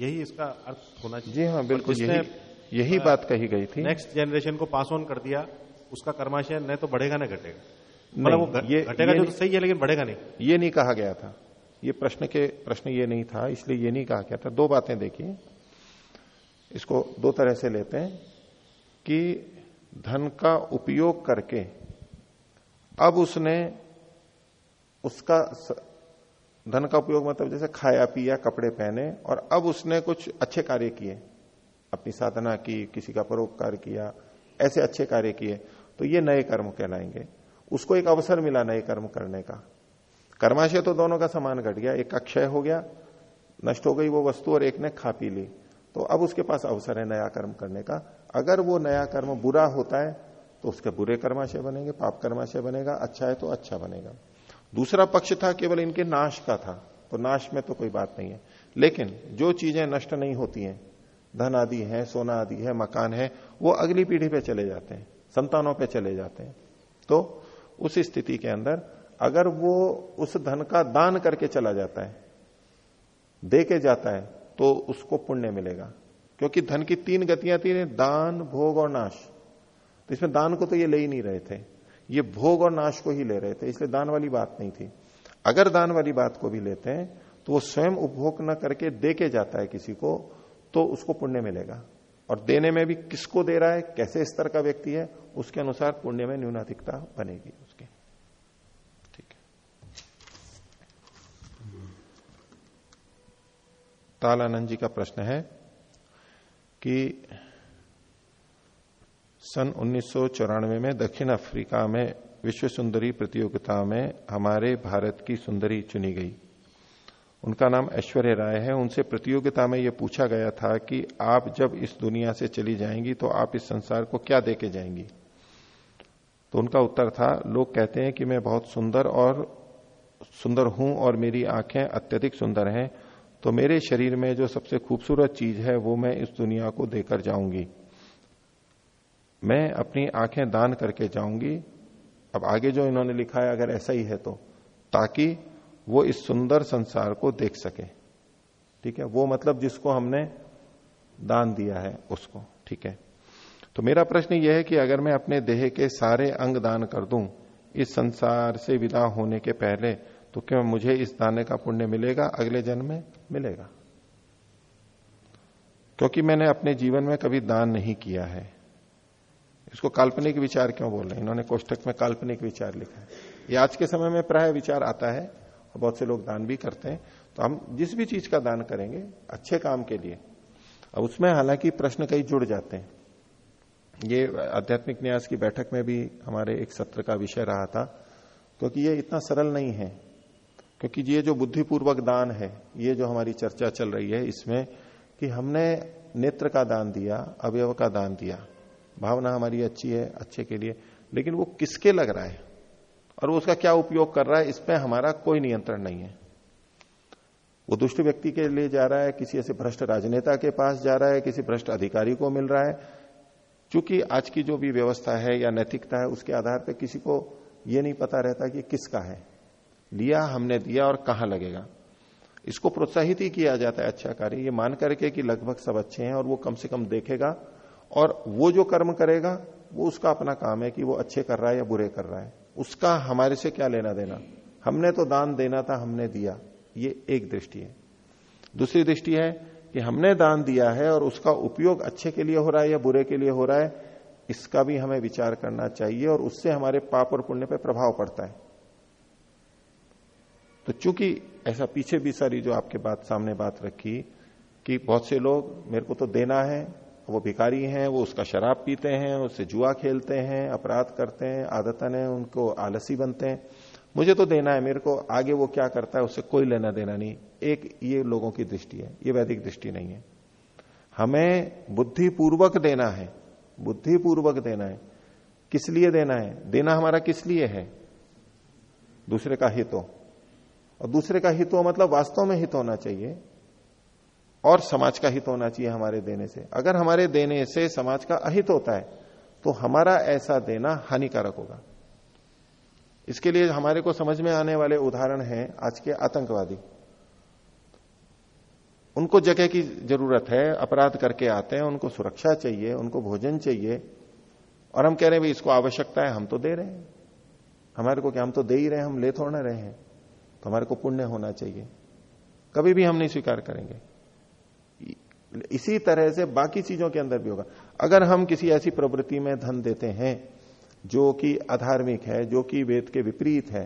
यही इसका अर्थ होना चाहिए। जी हाँ बिल्कुल जिसने, यही यही बात कही गई थी। नेक्स्ट जनरेशन को पास ऑन कर दिया उसका कर्माशय न तो बढ़ेगा न घटेगा। मतलब वो ये- घटेगा जो तो सही है लेकिन बढ़ेगा नहीं। ये नहीं कहा गया था। ये प्रश्न के प्रश्न ये नहीं था इसलिए ये नहीं कहा गया था। दो बातें देखिए। इसको दो तरह से लेते हैं कि धन का उपयोग करके अब उसने उसका स- धन का उपयोग मतलब जैसे खाया पिया कपड़े पहने और अब उसने कुछ अच्छे कार्य किए। अपनी साधना की, किसी का परोपकार किया, ऐसे अच्छे कार्य किए तो ये नए कर्म कहलाएँगे। उसको एक अवसर मिला नए कर्म करने का। कर्माशय तो दोनों का समान घट गया, एक का क्षय हो गया, नष्ट हो गई वो वस्तु और एक ने खा पी ली। तो अब उसके पास अवसर है नया कर्म करने का। अगर वो नया कर्म बुरा होता है तो उसके बुरे कर्माशय बनेंगे, पाप कर्माशय बनेगा अच्छा है तो अच्छा बनेगा। दूसरा पक्ष था केवल इनके नाश का था तो नाश में तो कोई बात नहीं है। लेकिन जो चीज़ें नष्ट नहीं होती हैं धन आदि है, सोना आदि है, मकान है, वो अगली पीढ़ी पे चले जाते हैं, संतानों पे चले जाते हैं। तो उस स्थिति के अंदर अगर वो उस धन का दान करके चला जाता है दे के जाता है तो उसको पुण्य मिलेगा। क्योंकि धन की तीन गतियाँ थी, दान, भोग और नाश। तो इसमें दान को तो ये ले ही नहीं रहे थे। ये भोग और नाश को ही ले रहे थे, इसलिए दान वाली बात नहीं थी। अगर दान वाली बात को भी लेते हैं तो वो स्वयं उपभोग न करके दे के जाता है किसी को तो उसको पुण्य मिलेगा। और देने में भी किसको दे रहा है, कैसे स्तर का व्यक्ति है, उसके अनुसार पुण्य में न्यूनाधिकता बनेगी उसके। ठीक है। तालानंद जी का प्रश्न है कि सन उन्नीस सौ चौरानवे में दक्षिण अफ्रीका में विश्व सुंदरी प्रतियोगिता में हमारे भारत की सुंदरी चुनी गई। उनका नाम ऐश्वर्य राय है। उनसे प्रतियोगिता में यह पूछा गया था कि आप जब इस दुनिया से चली जाएँगी तो आप इस संसार को क्या देके जाएँगी? तो उनका उत्तर था, लोग कहते हैं कि मैं बहुत सुंदर और सुंदर हूँ और मेरी आँखें अत्यधिक सुंदर हैं तो मेरे शरीर में जो सबसे खूबसूरत चीज़ है वो मैं इस दुनिया को देकर जाऊँगी। मैं अपनी आँखें दान करके जाऊँगी। अब आगे जो इन्होंने लिखा है, अगर ऐसा ही है तो ताकि वो इस सुंदर संसार को देख सके। ठीक है? वो मतलब जिसको हमने दान दिया है, उसको। ठीक है? तो मेरा प्रश्न यह है कि अगर मैं अपने देह के सारे अंग दान कर दूँ, इस संसार से विदा होने के पहले तो क्या मुझे इस दाने का पुण्य मिलेगा? अगले जन्म में मिलेगा। क्योंकि मैंने अपने जीवन में कभी दान नहीं किया है। इसको काल्पनिक विचार क्यों बोल रहे हैं? इन्होंने कोष्टक में काल्पनिक विचार लिखा है। ये आज के समय में प्राय विचार आता है बहुत से लोग दान भी करते हैं। तो हम जिस भी चीज़ का दान करेंगे, अच्छे काम के लिए। अब उसमें हालाँकि प्रश्न कई जुड़ जाते हैं। ये आध्यात्मिक न्यास की बैठक में भी हमारे एक सत्र का विषय रहा था, क्योंकि ये इतना सरल नहीं है। क्योंकि ये जो बुद्धिपूर्वक दान है, ये जो हमारी चर्चा चल रही है, इसमें कि हमने नेत्र का दान दिया, अवयव का दान दिया। भावना हमारी अच्छी है, अच्छे के लिए। लेकिन वो किसके लग रहा है? और वो उसका क्या उपयोग कर रहा है, इस पर हमारा कोई नियंत्रण नहीं है। वो दुष्ट व्यक्ति के लिए जा रहा है, किसी ऐसे भ्रष्ट राजनेता के पास जा रहा है, किसी भ्रष्ट अधिकारी को मिल रहा है। क्योंकि आज की जो भी व्यवस्था है या नैतिकता है, उसके आधार पर किसी को यह नहीं पता रहता कि किसका है। लिया, हमने दिया और कहाँ लगेगा। इसको प्रोत्साहित ही किया जाता है अच्छा कार्य। ये मान करके कि लगभग सब अच्छे हैं और वो कम से कम देखेगा और वो जो कर्म करेगा, वो उसका अपना काम है कि वो अच्छे कर रहा है या बुरे कर रहा है। उसका हमारे से क्या लेना देना? हमने तो दान देना था, हमने दिया। ये एक दृष्टि है। दूसरी दृष्टि है कि हमने दान दिया है और उसका उपयोग अच्छे के लिए हो रहा है या बुरे के लिए हो रहा है, इसका भी हमें विचार करना चाहिए और उससे हमारे पाप और पुण्य पर प्रभाव पड़ता है। तो चूँकि ऐसा पीछे भी सारी जो आपके बात सामने बात रखी कि बहुत से लोग, मेरे को तो देना है वो भिकारी हैं, वो उसका शराब पीते हैं, उससे जुआ खेलते हैं, अपराध करते हैं, आदतन है, उनको आलसी बनते हैं। मुझे तो देना है, मेरे को आगे वो क्या करता है, उससे कोई लेना देना नहीं। एक ये लोगों की दृष्टि है, ये वैदिक दृष्टि नहीं है। हमें बुद्धिपूर्वक देना है, बुद्धिपूर्वक देना है। किस लिए देना है? देना हमारा किस लिए है? दूसरे का हित हो। और दूसरे का हित हो मतलब वास्तव में हित होना चाहिए। और समाज का हित होना चाहिए हमारे देने से। अगर हमारे देने से समाज का अहित होता है तो हमारा ऐसा देना हानिकारक होगा। इसके लिए हमारे को समझ में आने वाले उदाहरण हैं आज के आतंकवादी। उनको जगह की ज़रूरत है, अपराध करके आते हैं, उनको सुरक्षा चाहिए, उनको भोजन चाहिए, और हम कह रहे हैं, भाई, इसको आवश्यकता है, हम तो दे रहे हैं। हमारे को क्या, हम तो दे ही रहे हैं, हम ले थोड़ा रहे हैं। तो हमारे को पुण्य होना चाहिए। कभी भी हम नहीं स्वीकार करेंगे। इसी तरह से बाकी चीज़ों के अंदर भी होगा। अगर हम किसी ऐसी प्रवृत्ति में धन देते हैं, जो कि अधार्मिक है, जो कि वेद के विपरीत है,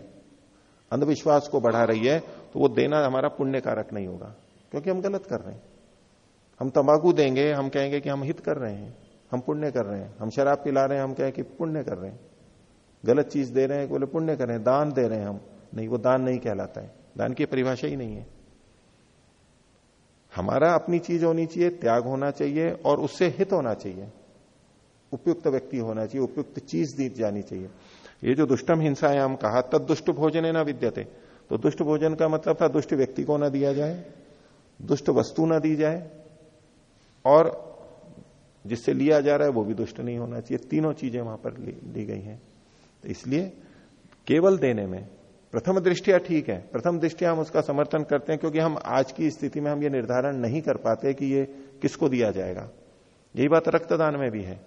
अंधविश्वास को बढ़ा रही है तो वो देना हमारा पुण्य कारक नहीं होगा, क्योंकि हम गलत कर रहे हैं। हम तंबाकू देंगे, हम कहेंगे कि हम हित कर रहे हैं, हम पुण्य कर रहे हैं, हम शराब पिला रहे हैं, हम कहें कि पुण्य कर रहे हैं। गलत चीज़ दे रहे हैं, बोले पुण्य कर रहे हैं, दान दे रहे हैं हम। नहीं, वो दान नहीं कहलाता है, दान की परिभाषा ही नहीं है। हमारा अपनी चीज़ होनी चाहिए, त्याग होना चाहिए और उससे हित होना चाहिए। उपयुक्त व्यक्ति होना चाहिए, उपयुक्त चीज़ दी जानी चाहिए। ये जो दुष्टम हिंसायाम कहा तद दुष्ट भोजन ना विद्यते। तो दुष्ट भोजन का मतलब था दुष्ट व्यक्ति को ना दिया जाए, दुष्ट वस्तु ना दी जाए, और जिससे लिया जा रहा है वो भी दुष्ट नहीं होना चाहिए। तीनों चीज़ें वहाँ पर ली गई हैं। तो इसलिए केवल देने में प्रथम दृष्टिया ठीक है। प्रथम दृष्टिया हम उसका समर्थन करते हैं क्योंकि हम आज की स्थिति में हम ये निर्धारण नहीं कर पाते कि ये किसको दिया जाएगा। यही बात रक्तदान में भी है।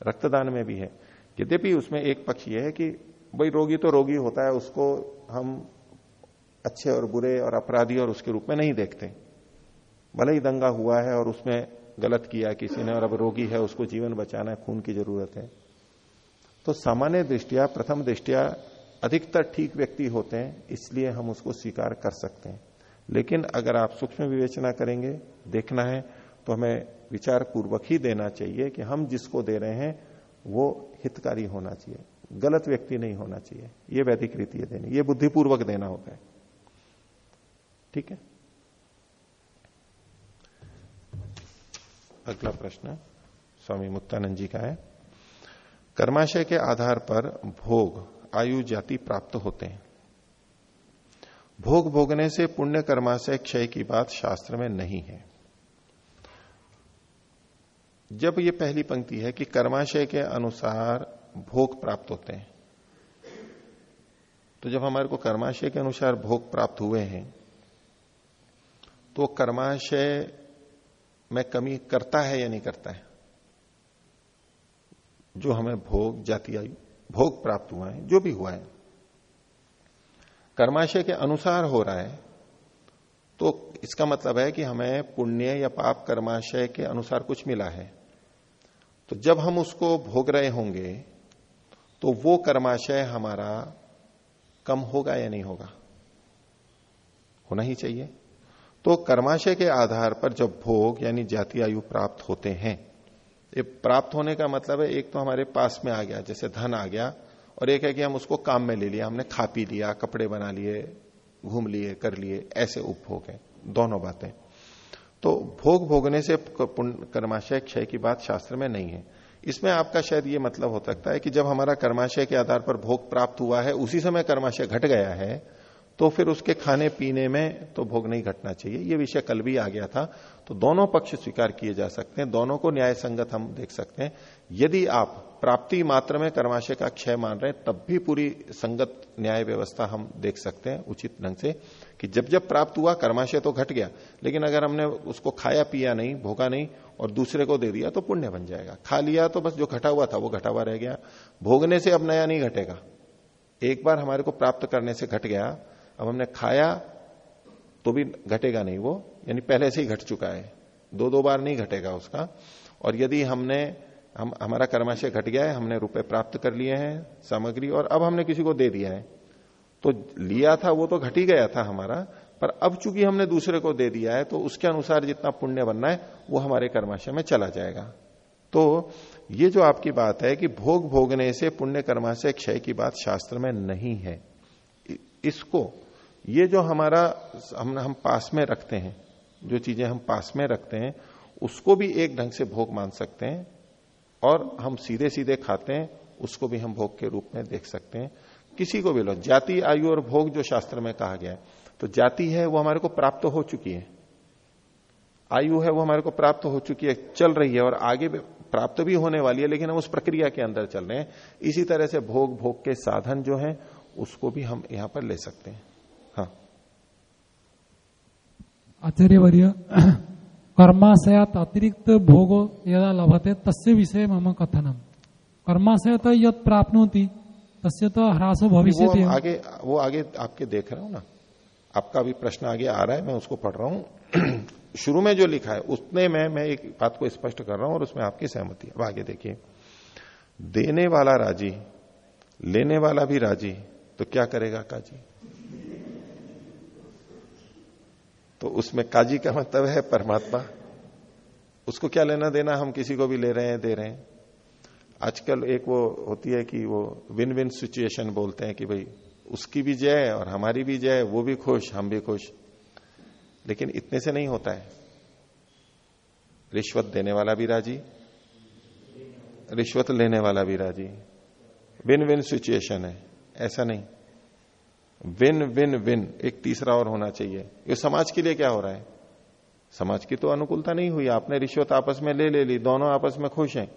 रक्तदान में भी है। यद्यपि उसमें एक पक्ष ये है कि भाई रोगी तो रोगी होता है, उसको हम अच्छे और बुरे और अपराधी और उसके रूप में नहीं देखते। भले ही दंगा हुआ है और उसमें गलत किया किसी ने और अब रोगी है, उसको जीवन बचाना है खून की ज़रूरत है। तो सामान्य दृष्टिया, प्रथम दृष्टिया अधिकतर ठीक व्यक्ति होते हैं, इसलिए हम उसको स्वीकार कर सकते हैं। लेकिन अगर आप सूक्ष्म विवेचना करेंगे, देखना है तो हमें विचार पूर्वक ही देना चाहिए कि हम जिसको दे रहे हैं, वो हितकारी होना चाहिए, गलत व्यक्ति नहीं होना चाहिए। ये वैदिक रीति है देने। ये बुद्धिपूर्वक देना होता है। ठीक है? अगला प्रश्न स्वामी मुक्तानंद जी का है। कर्माशय के आधार पर भोग आयु जाति प्राप्त होते हैं। भोग भोगने से पुण्य कर्माशय क्षय की बात शास्त्र में नहीं है। जब ये पहली पंक्ति है कि कर्माशय के अनुसार भोग प्राप्त होते हैं तो जब हमारे को कर्माशय के अनुसार भोग प्राप्त हुए हैं तो कर्माशय में कमी करता है या नहीं करता है? जो हमें भोग, जाति, आयु भोग प्राप्त हुआ है, जो भी हुआ है। कर्माशय के अनुसार हो रहा है। तो इसका मतलब है कि हमें पुण्य या पाप कर्माशय के अनुसार कुछ मिला है। तो जब हम उसको भोग रहे होंगे तो वो कर्माशय हमारा कम होगा या नहीं होगा? होना ही चाहिए। तो कर्माशय के आधार पर जब भोग यानी जाति आयु प्राप्त होते हैं ये प्राप्त होने का मतलब है, एक तो हमारे पास में आ गया, जैसे धन आ गया, और एक है कि हम उसको काम में ले लिया हमने खा पी लिया, कपड़े बना लिए, घूम लिए, कर लिए, ऐसे उपभोग है, दोनों बातें। तो भोग भोगने से कर्माशय क्षय की बात शास्त्र में नहीं है। इसमें आपका शायद ये मतलब हो सकता है कि जब हमारा कर्माशय के आधार पर भोग प्राप्त हुआ है, उसी समय कर्माशय घट गया है तो फिर उसके खाने पीने में तो भोग नहीं घटना चाहिए। ये विषय कल भी आ गया था तो दोनों पक्ष स्वीकार किए जा सकते हैं, दोनों को न्याय संगत हम देख सकते हैं। यदि आप प्राप्ति मात्र में कर्माशय का क्षय मान रहे हैं, तब भी पूरी संगत न्याय व्यवस्था हम देख सकते हैं उचित ढंग से कि जब जब प्राप्त हुआ, कर्माशय तो घट गया, लेकिन अगर हमने उसको खाया, पिया नहीं, भोगा नहीं और दूसरे को दे दिया तो पुण्य बन जाएगा। खा लिया तो बस जो घटा हुआ था, वो घटा हुआ रह गया। भोगने से अब नया नहीं घटेगा। एक बार हमारे को प्राप्त करने से घट गया, अब हमने खाया तो भी घटेगा नहीं वो। यानी पहले से ही घट चुका है। दो दो बार नहीं घटेगा उसका। और यदि हमने, हम, हमारा कर्माशय घट गया है, हमने रुपए प्राप्त कर लिए हैं, सामग्री, और अब हमने किसी को दे दिया है तो लिया था, वो तो घट ही गया था हमारा, पर अब चूँकि हमने दूसरे को दे दिया है तो उसके अनुसार जितना पुण्य बनना है, वो हमारे कर्माशय में चला जाएगा। तो ये जो आपकी बात है कि भोग भोगने से पुण्य कर्माशय क्षय की बात शास्त्र में नहीं है। इसको, ये जो हमारा, हम हम पास में रखते हैं जो चीज़ें हम पास में रखते हैं, उसको भी एक ढंग से भोग मान सकते हैं और हम सीधे सीधे खाते हैं, उसको भी हम भोग के रूप में देख सकते हैं। किसी को भी लो, जाति, आयु और भोग जो शास्त्र में कहा गया है तो जाति है वो हमारे को प्राप्त हो चुकी है। आयु है वो हमारे को प्राप्त हो चुकी है, चल रही है और आगे प्राप्त भी होने वाली है, लेकिन हम उस प्रक्रिया के अंदर चल रहे हैं। इसी तरह से भोग भोग के साधन जो है, उसको भी हम यहाँ पर ले सकते हैं। आचार्यवर्य कर्माशयात अतिरिक्त भोग यदा लभते तस्य विषय मम कथनम। कर्माशय तो यद प्राप्त होती तस्य तो ह्रास भविष्य आगे वो आगे आपके देख रहा हूँ ना। आपका भी प्रश्न आगे आ रहा है मैं उसको पढ़ रहा हूँ। [CLEARS THROAT] शुरू में जो लिखा है उसने में मैं एक बात को स्पष्ट कर रहा हूँ और उसमें आपकी सहमति अब आगे देखिए। देने वाला राज़ी लेने वाला भी राज़ी तो क्या करेगा काजी? तो उसमें काजी का मतलब है परमात्मा। उसको क्या लेना देना हम किसी को भी ले रहे हैं, दे रहे हैं। आजकल एक वो होती है कि वो विन विन सिचुएशन बोलते हैं कि भाई, उसकी भी जय और हमारी भी जय, वो भी खुश, हम भी खुश। लेकिन इतने से नहीं होता है। रिश्वत देने वाला भी राज़ी। रिश्वत लेने वाला भी राज़ी। विन विन सिचुएशन है। ऐसा नहीं। विन विन विन, एक तीसरा और होना चाहिए। ये समाज के लिए क्या हो रहा है? समाज की तो अनुकूलता नहीं हुई। आपने रिश्वत आपस में ले ले ली, दोनों आपस में खुश हैं।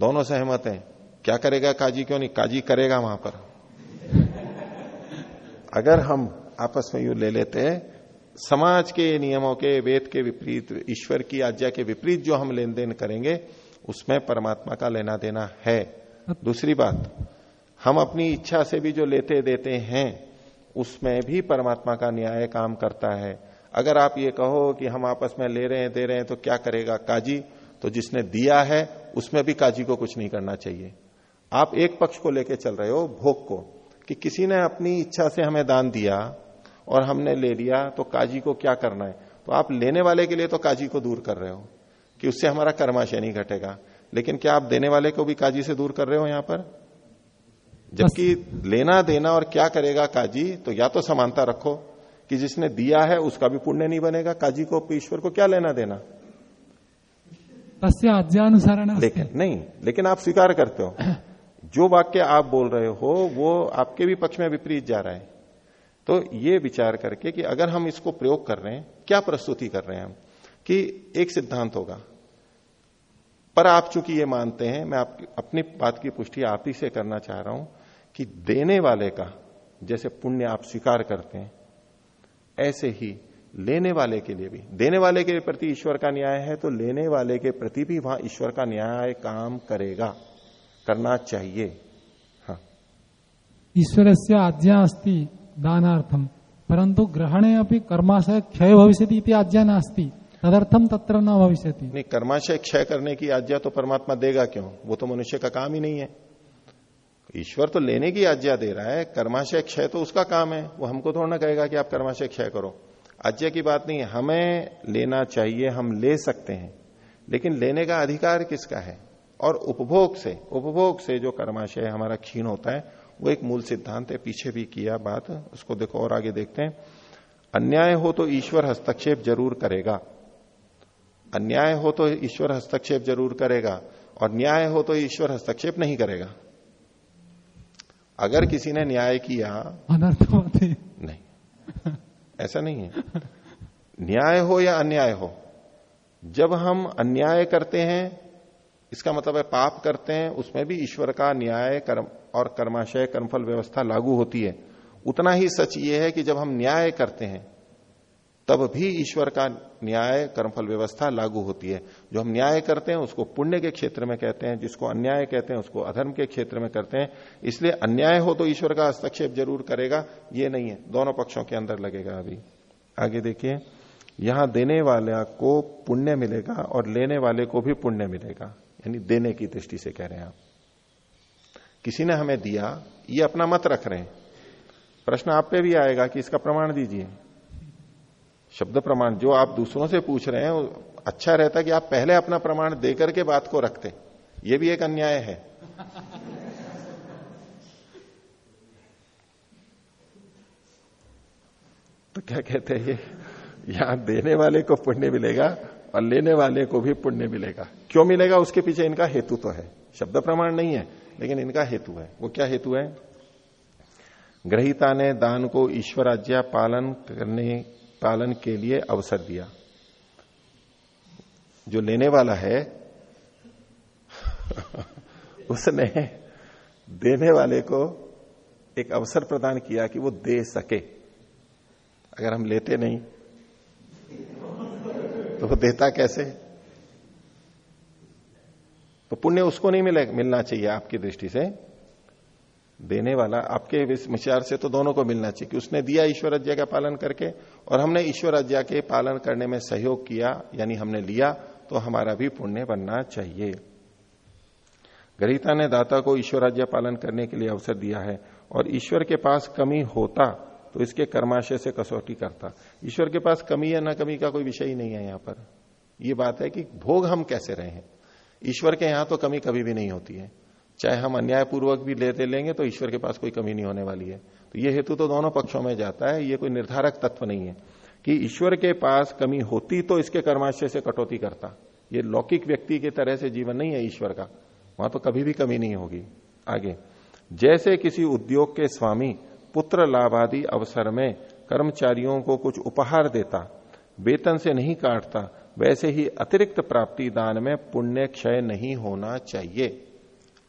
दोनों सहमत हैं। क्या करेगा काजी क्यों नहीं? काजी करेगा वहाँ पर। अगर हम आपस में यू ले लेते हैं समाज के नियमों के, वेद के विपरीत, ईश्वर की आज्ञा के विपरीत जो हम लेन देन करेंगे, उसमें परमात्मा का लेना देना है। दूसरी बात हम अपनी इच्छा से भी जो लेते देते हैं, उसमें भी परमात्मा का न्याय काम करता है। अगर आप ये कहो कि हम आपस में ले रहे हैं, दे रहे हैं तो क्या करेगा काजी? तो जिसने दिया है, उसमें भी काजी को कुछ नहीं करना चाहिए। आप एक पक्ष को लेके चल रहे हो, भोग को, कि किसी ने अपनी इच्छा से हमें दान दिया और हमने ले लिया तो काजी को क्या करना है? तो आप लेने वाले के लिए तो काजी को दूर कर रहे हो, कि उससे हमारा कर्माशय नहीं घटेगा। लेकिन क्या आप देने वाले को भी काजी से दूर कर रहे हो यहाँ पर? जबकि लेना देना और क्या करेगा काजी तो या तो समानता रखो कि जिसने दिया है उसका भी पुण्य नहीं बनेगा। काजी को ईश्वर को क्या लेना देना? अनुसार लेकिन नहीं लेकिन आप स्वीकार करते हो। [CLEARS THROAT] जो वाक्य आप बोल रहे हो वो आपके भी पक्ष में विपरीत जा रहा है। तो ये विचार करके कि अगर हम इसको प्रयोग कर रहे हैं क्या प्रस्तुति कर रहे हैं हम? कि एक सिद्धांत होगा। पर आप चूँकि ये मानते हैं मैं आप अपनी बात की पुष्टि आप ही से करना चाह रहा हूँ। कि देने वाले का जैसे पुण्य आप स्वीकार करते हैं ऐसे ही लेने वाले के लिए भी। देने वाले के प्रति ईश्वर का न्याय है तो लेने वाले के प्रति भी वहाँ ईश्वर का न्याय काम करेगा। करना चाहिए। हाँ। ईश्वर से आज्ञा अस्ति दानार्थम परंतु ग्रहणे अपनी कर्माशय क्षय भविष्य आज्ञा नास्ती। तदर्थम तत्र न भविष्य नहीं कर्माशय क्षय करने की आज्ञा तो परमात्मा देगा क्यों? वो तो मनुष्य का काम ही नहीं है। ईश्वर तो लेने की आज्ञा दे रहा है, कर्माशय क्षय तो उसका काम है, वो हमको थोड़ा ना कहेगा कि आप कर्माशय क्षय करो। आज्ञा की बात नहीं है, हमें लेना चाहिए, हम ले सकते हैं, लेकिन लेने का अधिकार किसका है? और उपभोग से उपभोग से जो कर्माशय हमारा क्षीण होता है, वो एक मूल सिद्धांत है, पीछे भी किया बात, उसको देखो और आगे देखते हैं। अन्याय हो तो ईश्वर हस्तक्षेप ज़रूर करेगा। अन्याय हो तो ईश्वर हस्तक्षेप ज़रूर करेगा, और न्याय हो तो ईश्वर हस्तक्षेप नहीं करेगा। अगर किसी ने न्याय किया अनर्थवादी नहीं। ऐसा नहीं है। न्याय हो या अन्याय हो जब हम अन्याय करते हैं इसका मतलब है पाप करते हैं उसमें भी ईश्वर का न्याय कर्म और कर्माशय कर्मफल व्यवस्था लागू होती है। उतना ही सच ये है कि जब हम न्याय करते हैं तब भी ईश्वर का न्याय कर्मफल व्यवस्था लागू होती है। जो हम न्याय करते हैं, उसको पुण्य के क्षेत्र में कहते हैं, जिसको अन्याय कहते हैं, उसको अधर्म के क्षेत्र में करते हैं। इसलिए अन्याय हो तो ईश्वर का हस्तक्षेप ज़रूर करेगा, ये नहीं है। दोनों पक्षों के अंदर लगेगा अभी। आगे देखिए, यहाँ देने वाले को पुण्य मिलेगा और लेने वाले को भी पुण्य मिलेगा। यानी देने की दृष्टि से कह रहे हैं आप। किसी ने हमें दिया, ये अपना मत रख रहे हैं। प्रश्न आप पे भी आएगा कि इसका प्रमाण दीजिए। शब्द प्रमाण जो आप दूसरों से पूछ रहे हैं अच्छा रहता कि आप पहले अपना प्रमाण देकर के बात को रखते ये भी एक अन्याय है। तो क्या कहते हैं, ये यहाँ देने वाले को पुण्य मिलेगा और लेने वाले को भी पुण्य मिलेगा। क्यों मिलेगा? उसके पीछे इनका हेतु तो है। शब्द प्रमाण नहीं है, लेकिन इनका हेतु है। वो क्या हेतु है? ग्रहिता ने दान को ईश्वर आज्ञा पालन करने पालन के लिए अवसर दिया। जो लेने वाला है, [LAUGHS] उसने देने वाले को एक अवसर प्रदान किया कि वो दे सके। अगर हम लेते नहीं तो वो देता कैसे? तो पुण्य उसको नहीं मिले, मिलना चाहिए आपकी दृष्टि से। देने वाला, आपके विचार से तो दोनों को मिलना चाहिए कि उसने दिया ईश्वर आज्ञा का पालन करके और हमने ईश्वर आज्ञा के पालन करने में सहयोग किया, यानी हमने लिया तो हमारा भी पुण्य बनना चाहिए। गरीता ने दाता को ईश्वर आज्ञा पालन करने के लिए अवसर दिया है और ईश्वर के पास कमी होता तो इसके कर्माशय से कसौटी करता। ईश्वर के पास कमी या न कमी का कोई विषय ही नहीं है यहाँ पर। यह बात है कि भोग हम कैसे रहे हैं। ईश्वर के यहाँ तो कमी कभी भी नहीं होती है। चाहे हम अन्यायपूर्वक भी लेते लेंगे तो ईश्वर के पास कोई कमी नहीं होने वाली है। तो ये हेतु तो दोनों पक्षों में जाता है, ये कोई निर्धारक तत्व नहीं है। कि ईश्वर के पास कमी होती तो इसके कर्माशय से कटौती करता। ये लौकिक व्यक्ति की तरह से जीवन नहीं है ईश्वर का। वहाँ तो कभी भी कमी नहीं होगी। आगे, जैसे किसी उद्योग के स्वामी पुत्र लाभ आदि अवसर में कर्मचारियों को कुछ उपहार देता, वेतन से नहीं काटता, वैसे ही अतिरिक्त प्राप्ति दान में पुण्य क्षय नहीं होना चाहिए।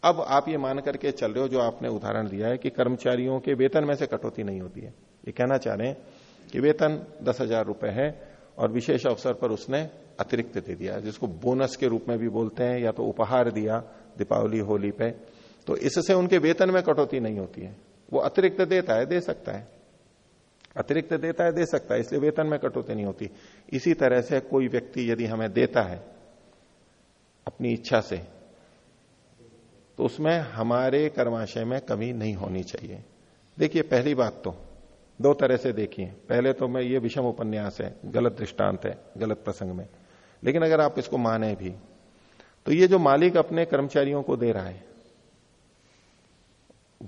अब आप ये मान करके चल रहे हो, जो आपने उदाहरण दिया है कि कर्मचारियों के वेतन में से कटौती नहीं होती है। ये कहना चाह रहे हैं कि वेतन दस हज़ार रुपए है और विशेष अवसर पर उसने अतिरिक्त दे दिया, जिसको बोनस के रूप में भी बोलते हैं या तो उपहार दिया, दीपावली, होली पे। तो इससे उनके वेतन में कटौती नहीं होती है। वो अतिरिक्त देता है, दे सकता है। अतिरिक्त देता है, दे सकता है, इसलिए वेतन में कटौती नहीं होती। इसी तरह से कोई व्यक्ति यदि हमें देता है, अपनी इच्छा से तो उसमें हमारे कर्माशय में कमी नहीं होनी चाहिए। देखिए, पहली बात तो दो तरह से देखिए। पहले तो मैं ये विषम उपन्यास है, गलत दृष्टांत है, गलत प्रसंग में। लेकिन अगर आप इसको माने भी तो ये जो मालिक अपने कर्मचारियों को दे रहा है,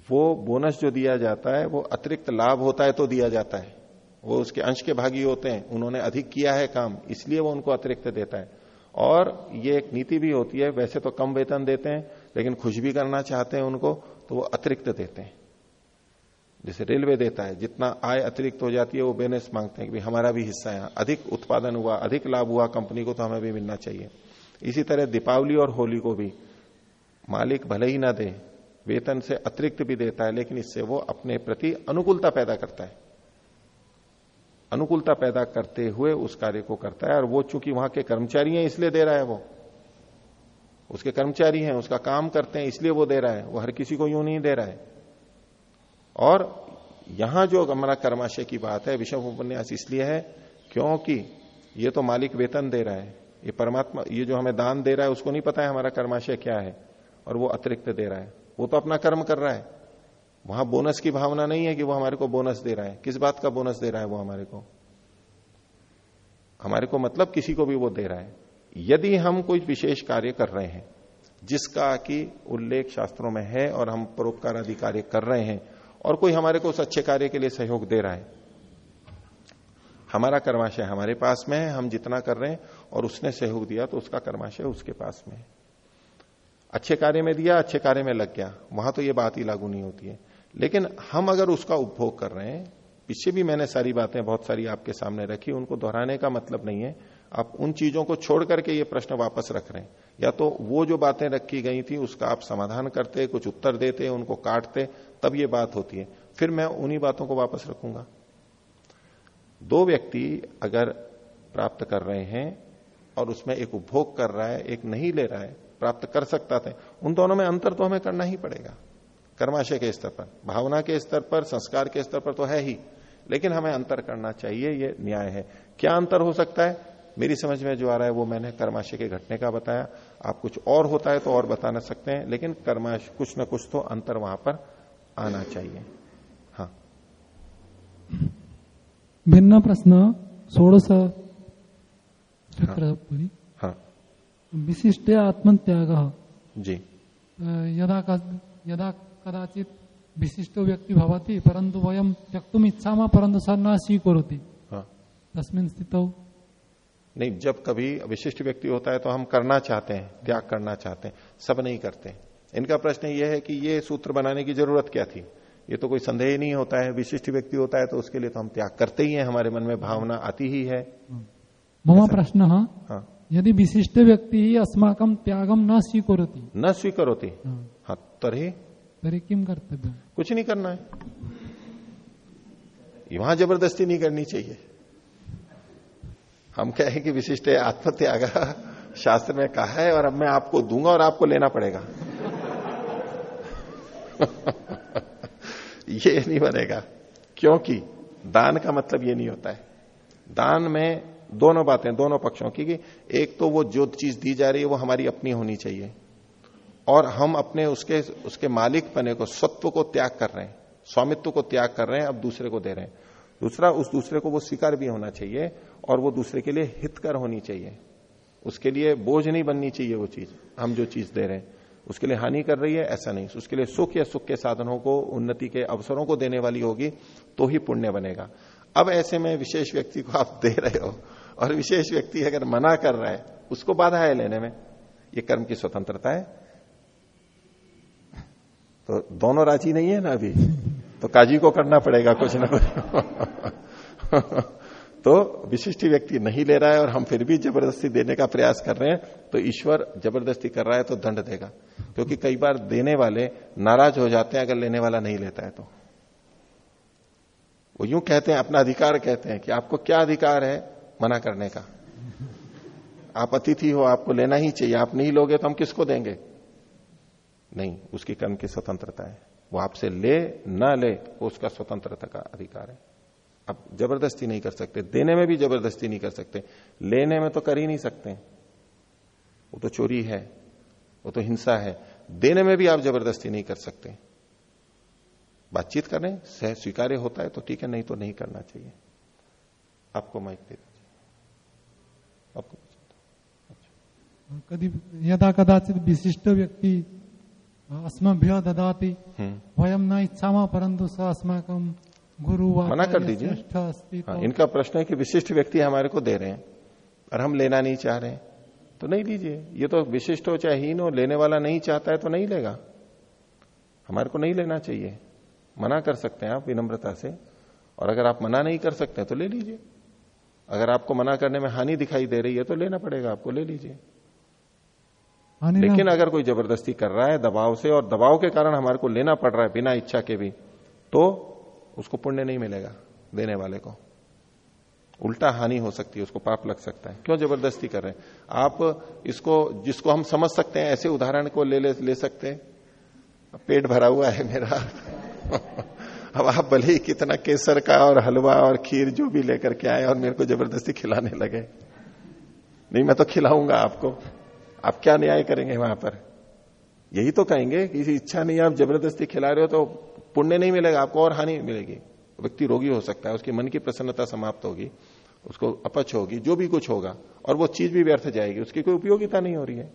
वो बोनस जो दिया जाता है, वो अतिरिक्त लाभ होता है तो दिया जाता है। वो उसके अंश के भागी होते हैं, उन्होंने अधिक किया है काम, इसलिए वो उनको अतिरिक्त देता है। और ये एक नीति भी होती है, वैसे तो कम वेतन देते हैं लेकिन खुश भी करना चाहते हैं उनको तो वो अतिरिक्त देते हैं। जैसे रेलवे देता है, जितना आय अतिरिक्त हो जाती है, वो बेनेस मांगते हैं कि हमारा भी हिस्सा है, अधिक उत्पादन हुआ, अधिक लाभ हुआ कंपनी को तो हमें भी मिलना चाहिए। इसी तरह दीपावली और होली को भी, मालिक भले ही ना दे, वेतन से अतिरिक्त भी देता है, लेकिन इससे वो अपने प्रति अनुकूलता पैदा करता है। अनुकूलता पैदा करते हुए उस कार्य को करता है, और वो चूँकि वहाँ के कर्मचारी हैं, इसलिए दे रहा है वो। उसके कर्मचारी हैं, उसका काम करते हैं, इसलिए वो दे रहा है। वो हर किसी को यूँ नहीं दे रहा है। और यहाँ जो हमारा कर्माशय की बात है विषम उपन्यास इसलिए है क्योंकि ये तो मालिक वेतन दे रहा है। ये परमात्मा, ये जो हमें दान दे रहा है, उसको नहीं पता है हमारा कर्माशय क्या है और वो अतिरिक्त दे रहा है। वो तो अपना कर्म कर रहा है। वहाँ बोनस की भावना नहीं है कि वो हमारे को बोनस दे रहा है। किस बात का बोनस दे रहा है वो हमारे को? हमारे को मतलब किसी को भी वो दे रहा है। यदि हम कोई विशेष कार्य कर रहे हैं, जिसका कि उल्लेख शास्त्रों में है और हम परोपकार आदि कार्य कर रहे हैं, और कोई हमारे को उस अच्छे कार्य के लिए सहयोग दे रहा है, हमारा कर्माशय हमारे पास में है, हम जितना कर रहे हैं और उसने सहयोग दिया तो उसका कर्माशय उसके पास में है। अच्छे कार्य में दिया, अच्छे कार्य में लग गया, वहाँ तो ये बात ही लागू नहीं होती है। लेकिन हम अगर उसका उपभोग कर रहे हैं, पीछे भी मैंने सारी बातें, बहुत सारी आपके सामने रखी, उनको दोहराने का मतलब नहीं है आप उन चीज़ों को छोड़ करके ये प्रश्न वापस रख रहे हैं। या तो वो जो बातें रखी गई थी, उसका आप समाधान करते, कुछ उत्तर देते, उनको काटते, तब ये बात होती है। फिर मैं उन्हीं बातों को वापस रखूँगा। दो व्यक्ति अगर प्राप्त कर रहे हैं और उसमें एक उपभोग कर रहा है, एक नहीं ले रहा है, प्राप्त कर सकता था, उन दोनों में अंतर तो हमें करना ही पड़ेगा। कर्माशय के स्तर पर, भावना के स्तर पर, संस्कार के स्तर पर तो है ही। लेकिन हमें अंतर करना चाहिए, ये न्याय है। क्या अंतर हो सकता है? मेरी समझ में जो आ रहा है वो मैंने कर्माशय के घटने का बताया। आप कुछ और होता है तो और बता ना सकते हैं लेकिन कर्माश कुछ ना कुछ तो अंतर वहाँ पर आना चाहिए। हाँ। भिन्न प्रश्न षोडश हाँ। विशिष्ट आत्मत्याग। जी। यदा यदा कदाचित विशिष्ट व्यक्ति भवती परंतु वयम त्यक्तुम इच्छा परंतु सर न स्वीकरोति हाँ। तस्मिन स्थित नहीं जब कभी विशिष्ट व्यक्ति होता है तो हम करना चाहते हैं त्याग करना चाहते हैं सब नहीं करते इनका प्रश्न यह है कि ये सूत्र बनाने की ज़रूरत क्या थी? ये तो कोई संदेह नहीं होता है विशिष्ट व्यक्ति होता है तो उसके लिए तो हम त्याग करते ही है हमारे मन में भावना आती ही है। मम प्रश्न हाँ? यदि विशिष्ट व्यक्ति ही अस्माकम त्यागम न स्वीकरोति। न स्वीकरोति। हाँ। तरी? तरी किम कर्तव्य कुछ नहीं करना है। वहाँ ज़बरदस्ती नहीं करनी चाहिए। हम कहें कि विशिष्ट आत्मत्याग शास्त्र में कहा है और अब मैं आपको दूँगा और आपको लेना पड़ेगा। [LAUGHS] ये नहीं बनेगा। क्योंकि दान का मतलब ये नहीं होता है। दान में दोनों बातें, दोनों पक्षों की कि एक तो वो जो चीज़ दी जा रही है, वो हमारी अपनी होनी चाहिए। और हम अपने उसके उसके मालिक पने को, सत्व को त्याग कर रहे हैं। स्वामित्व को त्याग कर रहे हैं, अब दूसरे को दे रहे हैं। दूसरा, उस दूसरे को वो स्वीकार भी होना चाहिए और वो दूसरे के लिए हितकर होनी चाहिए। उसके लिए बोझ नहीं बननी चाहिए वो चीज़। हम जो चीज़ दे रहे हैं, उसके लिए हानि कर रही है, ऐसा नहीं। उसके लिए सुख या सुख के साधनों को, उन्नति के अवसरों को देने वाली होगी तो ही पुण्य बनेगा। अब ऐसे में विशेष व्यक्ति को आप दे रहे हो, और विशेष व्यक्ति अगर मना कर रहा है, उसको बाधा है लेने में। ये कर्म की स्वतंत्रता है। तो दोनों राज़ी नहीं है ना अभी? तो काजी को करना पड़ेगा कुछ ना कुछ। [LAUGHS] तो विशिष्ट व्यक्ति नहीं ले रहा है और हम फिर भी ज़बरदस्ती देने का प्रयास कर रहे हैं तो ईश्वर ज़बरदस्ती कर रहा है तो दंड देगा। क्योंकि कई बार देने वाले नाराज़ हो जाते हैं अगर लेने वाला नहीं लेता है तो। वो यूँ कहते हैं, अपना अधिकार कहते हैं कि आपको क्या अधिकार है मना करने का? आप अतिथि हो, आपको लेना ही चाहिए, आप नहीं लोगे तो हम किसको देंगे? नहीं, उसकी कर्म की स्वतंत्रता है। वो आपसे ले, न ले, वो उसका स्वतंत्रता का अधिकार है। आप ज़बरदस्ती नहीं कर सकते देने में भी ज़बरदस्ती नहीं कर सकते लेने में तो कर ही नहीं सकते। वो तो चोरी है वो तो हिंसा है देने में भी आप ज़बरदस्ती नहीं कर सकते। बातचीत करें सह स्वीकार्य होता है तो ठीक है नहीं तो नहीं करना चाहिए। आपको माइक दे दीजिए। आपको कभी यदा कदाचित विशिष्ट व्यक्ति अस्मभ्य ददाती वयम न इच्छा परंतु स अस्माकम गुरु मना कर दीजिए। हाँ, इनका प्रश्न है कि विशिष्ट व्यक्ति हमारे को दे रहे हैं और हम लेना नहीं चाह रहे हैं। तो नहीं लीजिए। ये तो विशिष्ट हो चाहे हीन हो लेने वाला नहीं चाहता है तो नहीं लेगा। हमारे को नहीं लेना चाहिए। मना कर सकते हैं आप विनम्रता से और अगर आप मना नहीं कर सकते तो ले लीजिए। अगर आपको मना करने में हानि दिखाई दे रही है तो लेना पड़ेगा आपको ले लीजिए। लेकिन अगर कोई ज़बरदस्ती कर रहा है दबाव से और दबाव के कारण हमारे को लेना पड़ रहा है बिना इच्छा के भी तो उसको पुण्य नहीं मिलेगा देने वाले को। उल्टा हानि हो सकती है उसको पाप लग सकता है। क्यों ज़बरदस्ती कर रहे हैं? आप इसको जिसको हम समझ सकते हैं ऐसे उदाहरण को ले ले, ले सकते हैं। पेट भरा हुआ है मेरा। [LAUGHS] अब आप भले ही कितना केसर का और हलवा और खीर जो भी लेकर के आए और मेरे को ज़बरदस्ती खिलाने लगे। नहीं मैं तो खिलाऊँगा आपको। आप क्या न्याय करेंगे वहाँ पर? यही तो कहेंगे किसी इच्छा नहीं आप ज़बरदस्ती खिला रहे हो तो पुण्य नहीं मिलेगा, आपको और हानि मिलेगी। व्यक्ति रोगी हो सकता है, उसकी मन की प्रसन्नता समाप्त होगी, उसको अपच होगी, जो भी कुछ होगा, और वो चीज़ भी व्यर्थ जाएगी, उसकी कोई उपयोगिता नहीं हो रही है।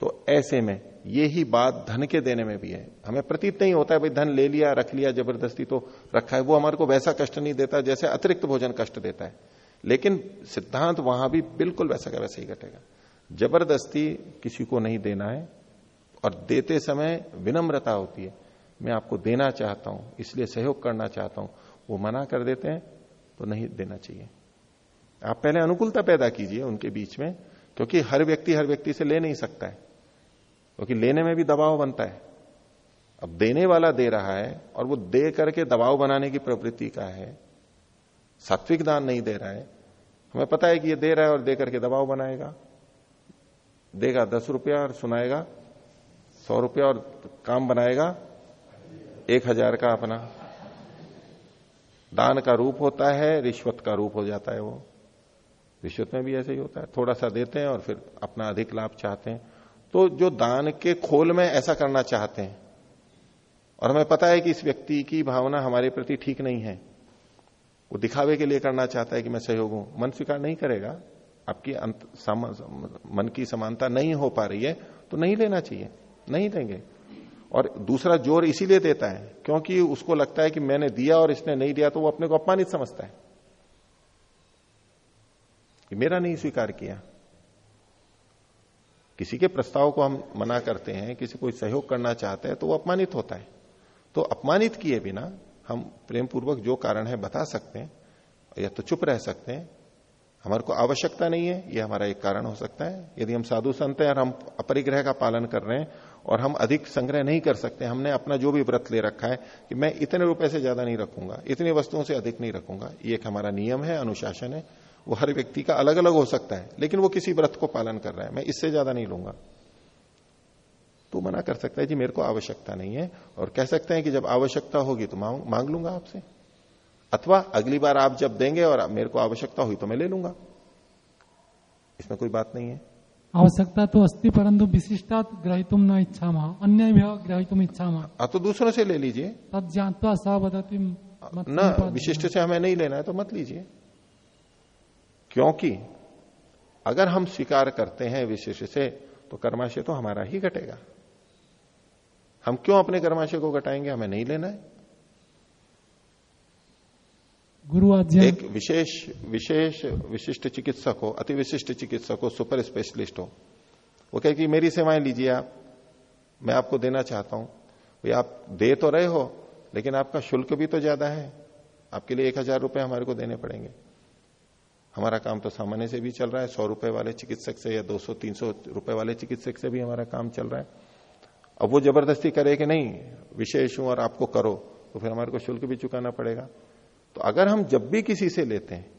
तो ऐसे में, ये ही बात धन के देने में भी है। हमें प्रतीत नहीं होता है, भाई, धन ले लिया, रख लिया, ज़बरदस्ती तो रखा है, वो हमारे को वैसा कष्ट नहीं देता जैसे अतिरिक्त भोजन कष्ट देता है। लेकिन सिद्धांत वहाँ भी बिल्कुल वैसा का वैसा ही घटेगा। ज़बरदस्ती किसी को नहीं देना है, और देते समय विनम्रता होती है। मैं आपको देना चाहता हूँ, इसलिए सहयोग करना चाहता हूँ, वो मना कर देते हैं तो नहीं देना चाहिए। आप पहले अनुकूलता पैदा कीजिए उनके बीच में, क्योंकि हर व्यक्ति हर व्यक्ति से ले नहीं सकता है, क्योंकि लेने में भी दबाव बनता है। अब देने वाला दे रहा है, और वो दे करके दबाव बनाने की प्रवृत्ति का है, सात्विक दान नहीं दे रहा है, हमें पता है कि ये दे रहा है और दे करके दबाव बनाएगा। देगा दस रुपया और सुनाएगा, सौ रुपया और काम बनाएगा एक हज़ार का अपना। दान का रूप होता है रिश्वत का रूप हो जाता है वो। रिश्वत में भी ऐसे ही होता है। थोड़ा सा देते हैं और फिर अपना अधिक लाभ चाहते हैं। तो जो दान के खोल में ऐसा करना चाहते हैं और हमें पता है कि इस व्यक्ति की भावना हमारे प्रति ठीक नहीं है वो दिखावे के लिए करना चाहता है कि मैं सहयोग हूँ। मन स्वीकार नहीं करेगा। आपकी अंत, मन की समानता नहीं हो पा रही है तो नहीं लेना चाहिए। नहीं देंगे। और दूसरा ज़ोर इसीलिए देता है, क्योंकि उसको लगता है कि मैंने दिया और इसने नहीं दिया तो वो अपने को अपमानित समझता है। मेरा नहीं स्वीकार किया। किसी के प्रस्ताव को हम मना करते हैं, किसी को सहयोग करना चाहते हैं तो वो अपमानित होता है। तो अपमानित किए बिना हम प्रेम पूर्वक जो कारण है बता सकते हैं, या तो चुप रह सकते हैं। हमारे को आवश्यकता नहीं है, ये हमारा एक कारण हो सकता है। यदि हम साधु संत हैं और हम अपरिग्रह का पालन कर रहे हैं और हम अधिक संग्रह नहीं कर सकते। हमने अपना जो भी व्रत ले रखा है कि मैं इतने रुपए से ज़्यादा नहीं रखूँगा इतनी वस्तुओं से अधिक नहीं रखूँगा। ये एक हमारा नियम है अनुशासन है। वो हर व्यक्ति का अलग अलग हो सकता है लेकिन वो किसी व्रत को पालन कर रहा है। मैं इससे ज़्यादा नहीं लूँगा। तो मना कर सकता है जी मेरे को आवश्यकता नहीं है। और कह सकते हैं कि जब आवश्यकता होगी तो मांग, मांग लूँगा आपसे। अथवा अगली बार आप जब देंगे और मेरे को आवश्यकता हुई तो मैं ले लूँगा। इसमें कोई बात नहीं है। आवश्यकता तो अस्थि परंतु विशिष्टा ग्रहितुम न इच्छा अन्य ग्रहितुम इच्छा हाँ तो दूसरों से ले लीजिए। तद जानता सा बदती न विशिष्ट से हमें नहीं लेना है तो मत लीजिए। क्योंकि अगर हम स्वीकार करते हैं विशिष्ट से तो कर्माशय तो हमारा ही घटेगा। हम क्यों अपने कर्माशय को घटाएँगे? हमें नहीं लेना है। गुरु एक विशेष विशेष, विशिष्ट चिकित्सक हो अति विशिष्ट चिकित्सक हो, सुपर स्पेशलिस्ट हो। वो कहे कि मेरी सेवाएँ लीजिए आप, मैं आपको देना चाहता हूँ। भाई आप दे तो रहे हो, लेकिन आपका शुल्क भी तो ज़्यादा है। आपके लिए एक हज़ार रुपए हमारे को देने पड़ेंगे। हमारा काम तो सामान्य से भी चल रहा है, सौ रुपए वाले चिकित्सक से या दो सौ, तीन सौ रुपए वाले चिकित्सक से भी हमारा काम चल रहा है। अब वो ज़बरदस्ती करे कि नहीं, विशेष हूँ और आपको करो तो फिर हमारे को शुल्क भी चुकाना पड़ेगा। तो अगर हम जब भी किसी से लेते हैं,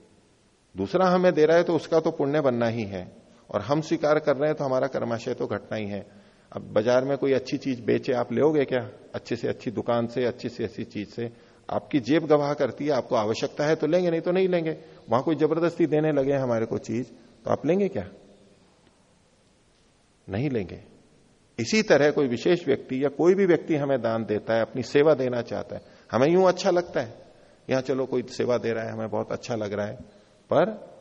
दूसरा हमें दे रहा है तो उसका तो पुण्य बनना ही है। और हम स्वीकार कर रहे हैं तो हमारा कर्माशय तो घटना ही है। अब बाज़ार में कोई अच्छी चीज़ बेचे, आप लोगे क्या? अच्छे से अच्छी दुकान से, अच्छी से अच्छी चीज़ से। आपकी जेब गवाह करती है, आपको आवश्यकता है तो लेंगे, नहीं तो नहीं लेंगे। वहाँ कोई ज़बरदस्ती देने लगे हमारे को चीज़ तो आप लेंगे क्या? नहीं लेंगे। इसी तरह कोई विशेष व्यक्ति या कोई भी व्यक्ति हमें दान देता है, अपनी सेवा देना चाहता है, हमें यूँ अच्छा लगता है। यहाँ चलो कोई सेवा दे रहा है, हमें बहुत अच्छा लग रहा है। पर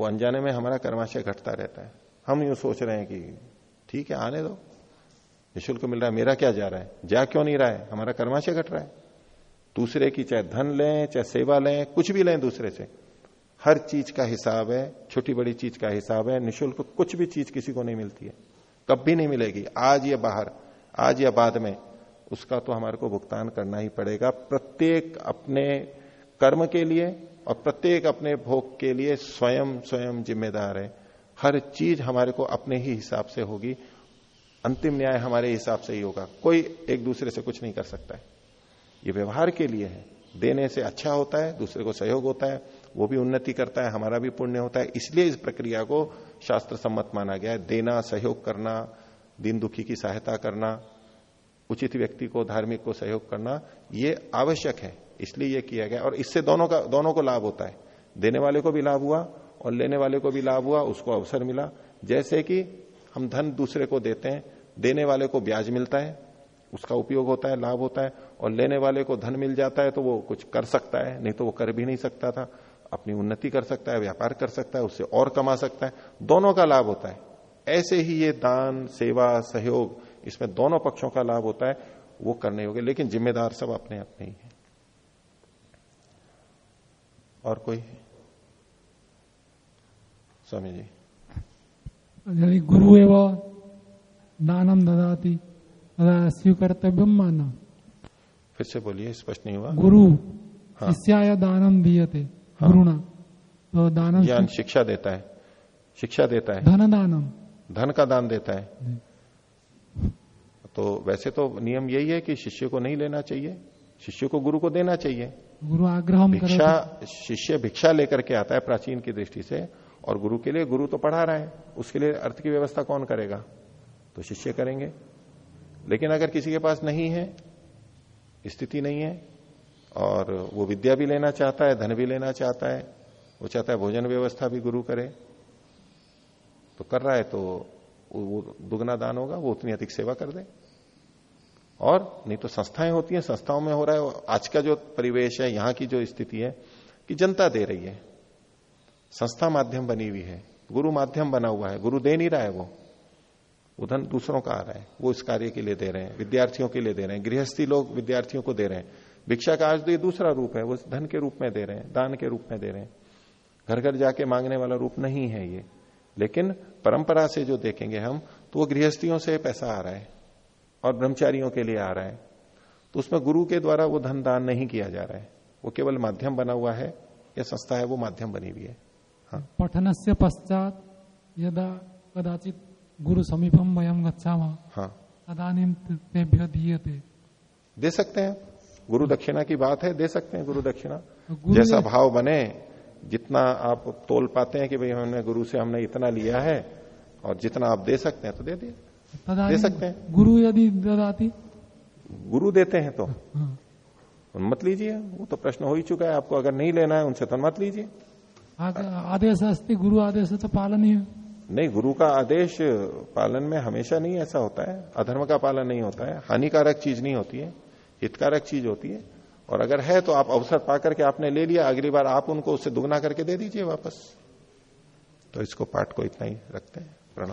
वो अनजाने में हमारा कर्माशय घटता रहता है। हम यूँ सोच रहे हैं कि ठीक है, आने दो। निःशुल्क मिल रहा है, मेरा क्या जा रहा है? जा क्यों नहीं रहा है? हमारा कर्माशय घट रहा है। दूसरे की चाहे धन लें, चाहे सेवा लें, कुछ भी लें दूसरे से। हर चीज़ का हिसाब है, छोटी बड़ी चीज़ का हिसाब है, निःशुल्क कुछ भी चीज़ किसी को नहीं मिलती है। कभी नहीं मिलेगी। आज या बाहर, आज या बाद में। उसका तो हमारे को भुगतान करना ही पड़ेगा। प्रत्येक अपने कर्म के लिए और प्रत्येक अपने भोग के लिए स्वयं स्वयं जिम्मेदार है। हर चीज़ हमारे को अपने ही हिसाब से होगी। अंतिम न्याय हमारे हिसाब से ही होगा। कोई एक दूसरे से कुछ नहीं कर सकता है। ये व्यवहार के लिए है। देने से अच्छा होता है, दूसरे को सहयोग होता है, वो भी उन्नति करता है, हमारा भी पुण्य होता है। इसलिए इस प्रक्रिया को शास्त्र सम्मत माना गया है। देना, सहयोग करना दीन दुखी की सहायता करना उचित व्यक्ति को, धार्मिक को सहयोग करना, ये आवश्यक है। इसलिए ये किया गया। और इससे दोनों का, दोनों को लाभ होता है। देने वाले को भी लाभ हुआ और लेने वाले को भी लाभ हुआ, उसको अवसर मिला। जैसे कि हम धन दूसरे को देते हैं, देने वाले को ब्याज मिलता है, उसका उपयोग होता है, लाभ होता है, और लेने वाले को धन मिल जाता है तो वो कुछ कर सकता है, नहीं तो वो कर भी नहीं सकता था। अपनी उन्नति कर सकता है, व्यापार कर सकता है, उससे और कमा सकता है। दोनों का लाभ होता है। ऐसे ही ये दान, सेवा, सहयोग इसमें दोनों पक्षों का लाभ होता है वो करने होंगे लेकिन जिम्मेदार सब अपने अपने ही है। और कोई? स्वामी जी। गुरु एवं दानम ददाती तदा स्वीकर्तव्यम मानम। फिर से बोलिए स्पष्ट नहीं हुआ? गुरु हाँ। शिष्याय दानम दीयते गुरुणा। तो दानम ज्ञान शिक्षा देता है। शिक्षा देता है। धन दानम। धन का दान देता है। तो वैसे तो नियम यही है कि शिष्य को नहीं लेना चाहिए। शिष्य को गुरु को देना चाहिए। गुरु आग्रह भिक्षा शिष्य भिक्षा लेकर के आता है प्राचीन की दृष्टि से और गुरु के लिए गुरु तो पढ़ा रहा है उसके लिए अर्थ की व्यवस्था कौन करेगा? तो शिष्य करेंगे। लेकिन अगर किसी के पास नहीं है स्थिति नहीं है और वो विद्या भी लेना चाहता है धन भी लेना चाहता है वो चाहता है भोजन व्यवस्था भी गुरु करे तो कर रहा है तो वो दुगना दान होगा वो उतनी अधिक सेवा कर दे। और नहीं तो संस्थाएँ होती हैं, संस्थाओं में हो रहा है आज का जो परिवेश है, यहाँ की जो स्थिति है, कि जनता दे रही है। संस्था माध्यम बनी हुई है, गुरु माध्यम बना हुआ है, गुरु दे नहीं रहा है वो। वो धन दूसरों का आ रहा है, वो इस कार्य के लिए दे रहे हैं, विद्यार्थियों के लिए दे रहे हैं, गृहस्थी लोग विद्यार्थियों को दे रहे हैं। भिक्षा का आज तो ये दूसरा रूप है, वो धन के रूप में दे रहे हैं, दान के रूप में दे रहे हैं। घर घर जाके मांगने वाला रूप नहीं है ये। लेकिन परंपरा से जो देखेंगे हम तो वो गृहस्थियों से पैसा आ रहा है। और ब्रह्मचारियों के लिए आ रहा है तो उसमें गुरु के द्वारा वो धन दान नहीं किया जा रहा है। वो केवल माध्यम बना हुआ है या संस्था है वो माध्यम बनी हुई है। हाँ। पठन से पश्चात यदा कदाचित गुरु समीपम वयम गच्छा हाँ। दे सकते हैं। गुरु दक्षिणा की बात है दे सकते हैं गुरु दक्षिणा। तो जैसा भाव बने जितना आप तोल पाते हैं कि भाई हमने गुरु से हमने इतना लिया है और जितना आप दे सकते हैं तो दे दिए। दे सकते हैं। गुरु यदि ददाती? गुरु देते हैं तो। हाँ। मत लीजिए वो तो प्रश्न हो ही चुका है आपको अगर नहीं लेना है उनसे तो मत लीजिए। आदेश अस्ति गुरु आदेश तो पालन ही नहीं गुरु का आदेश पालन में हमेशा नहीं ऐसा होता है। अधर्म का पालन नहीं होता है। हानिकारक चीज़ नहीं होती है। हितकारक चीज़ होती है। और अगर है तो आप अवसर पा करके आपने ले लिया अगली बार आप उनको उससे दुगना करके दे दीजिए वापस। तो इसको पाठ को इतना ही रखते हैं प्रणव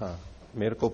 हाँ मेरे को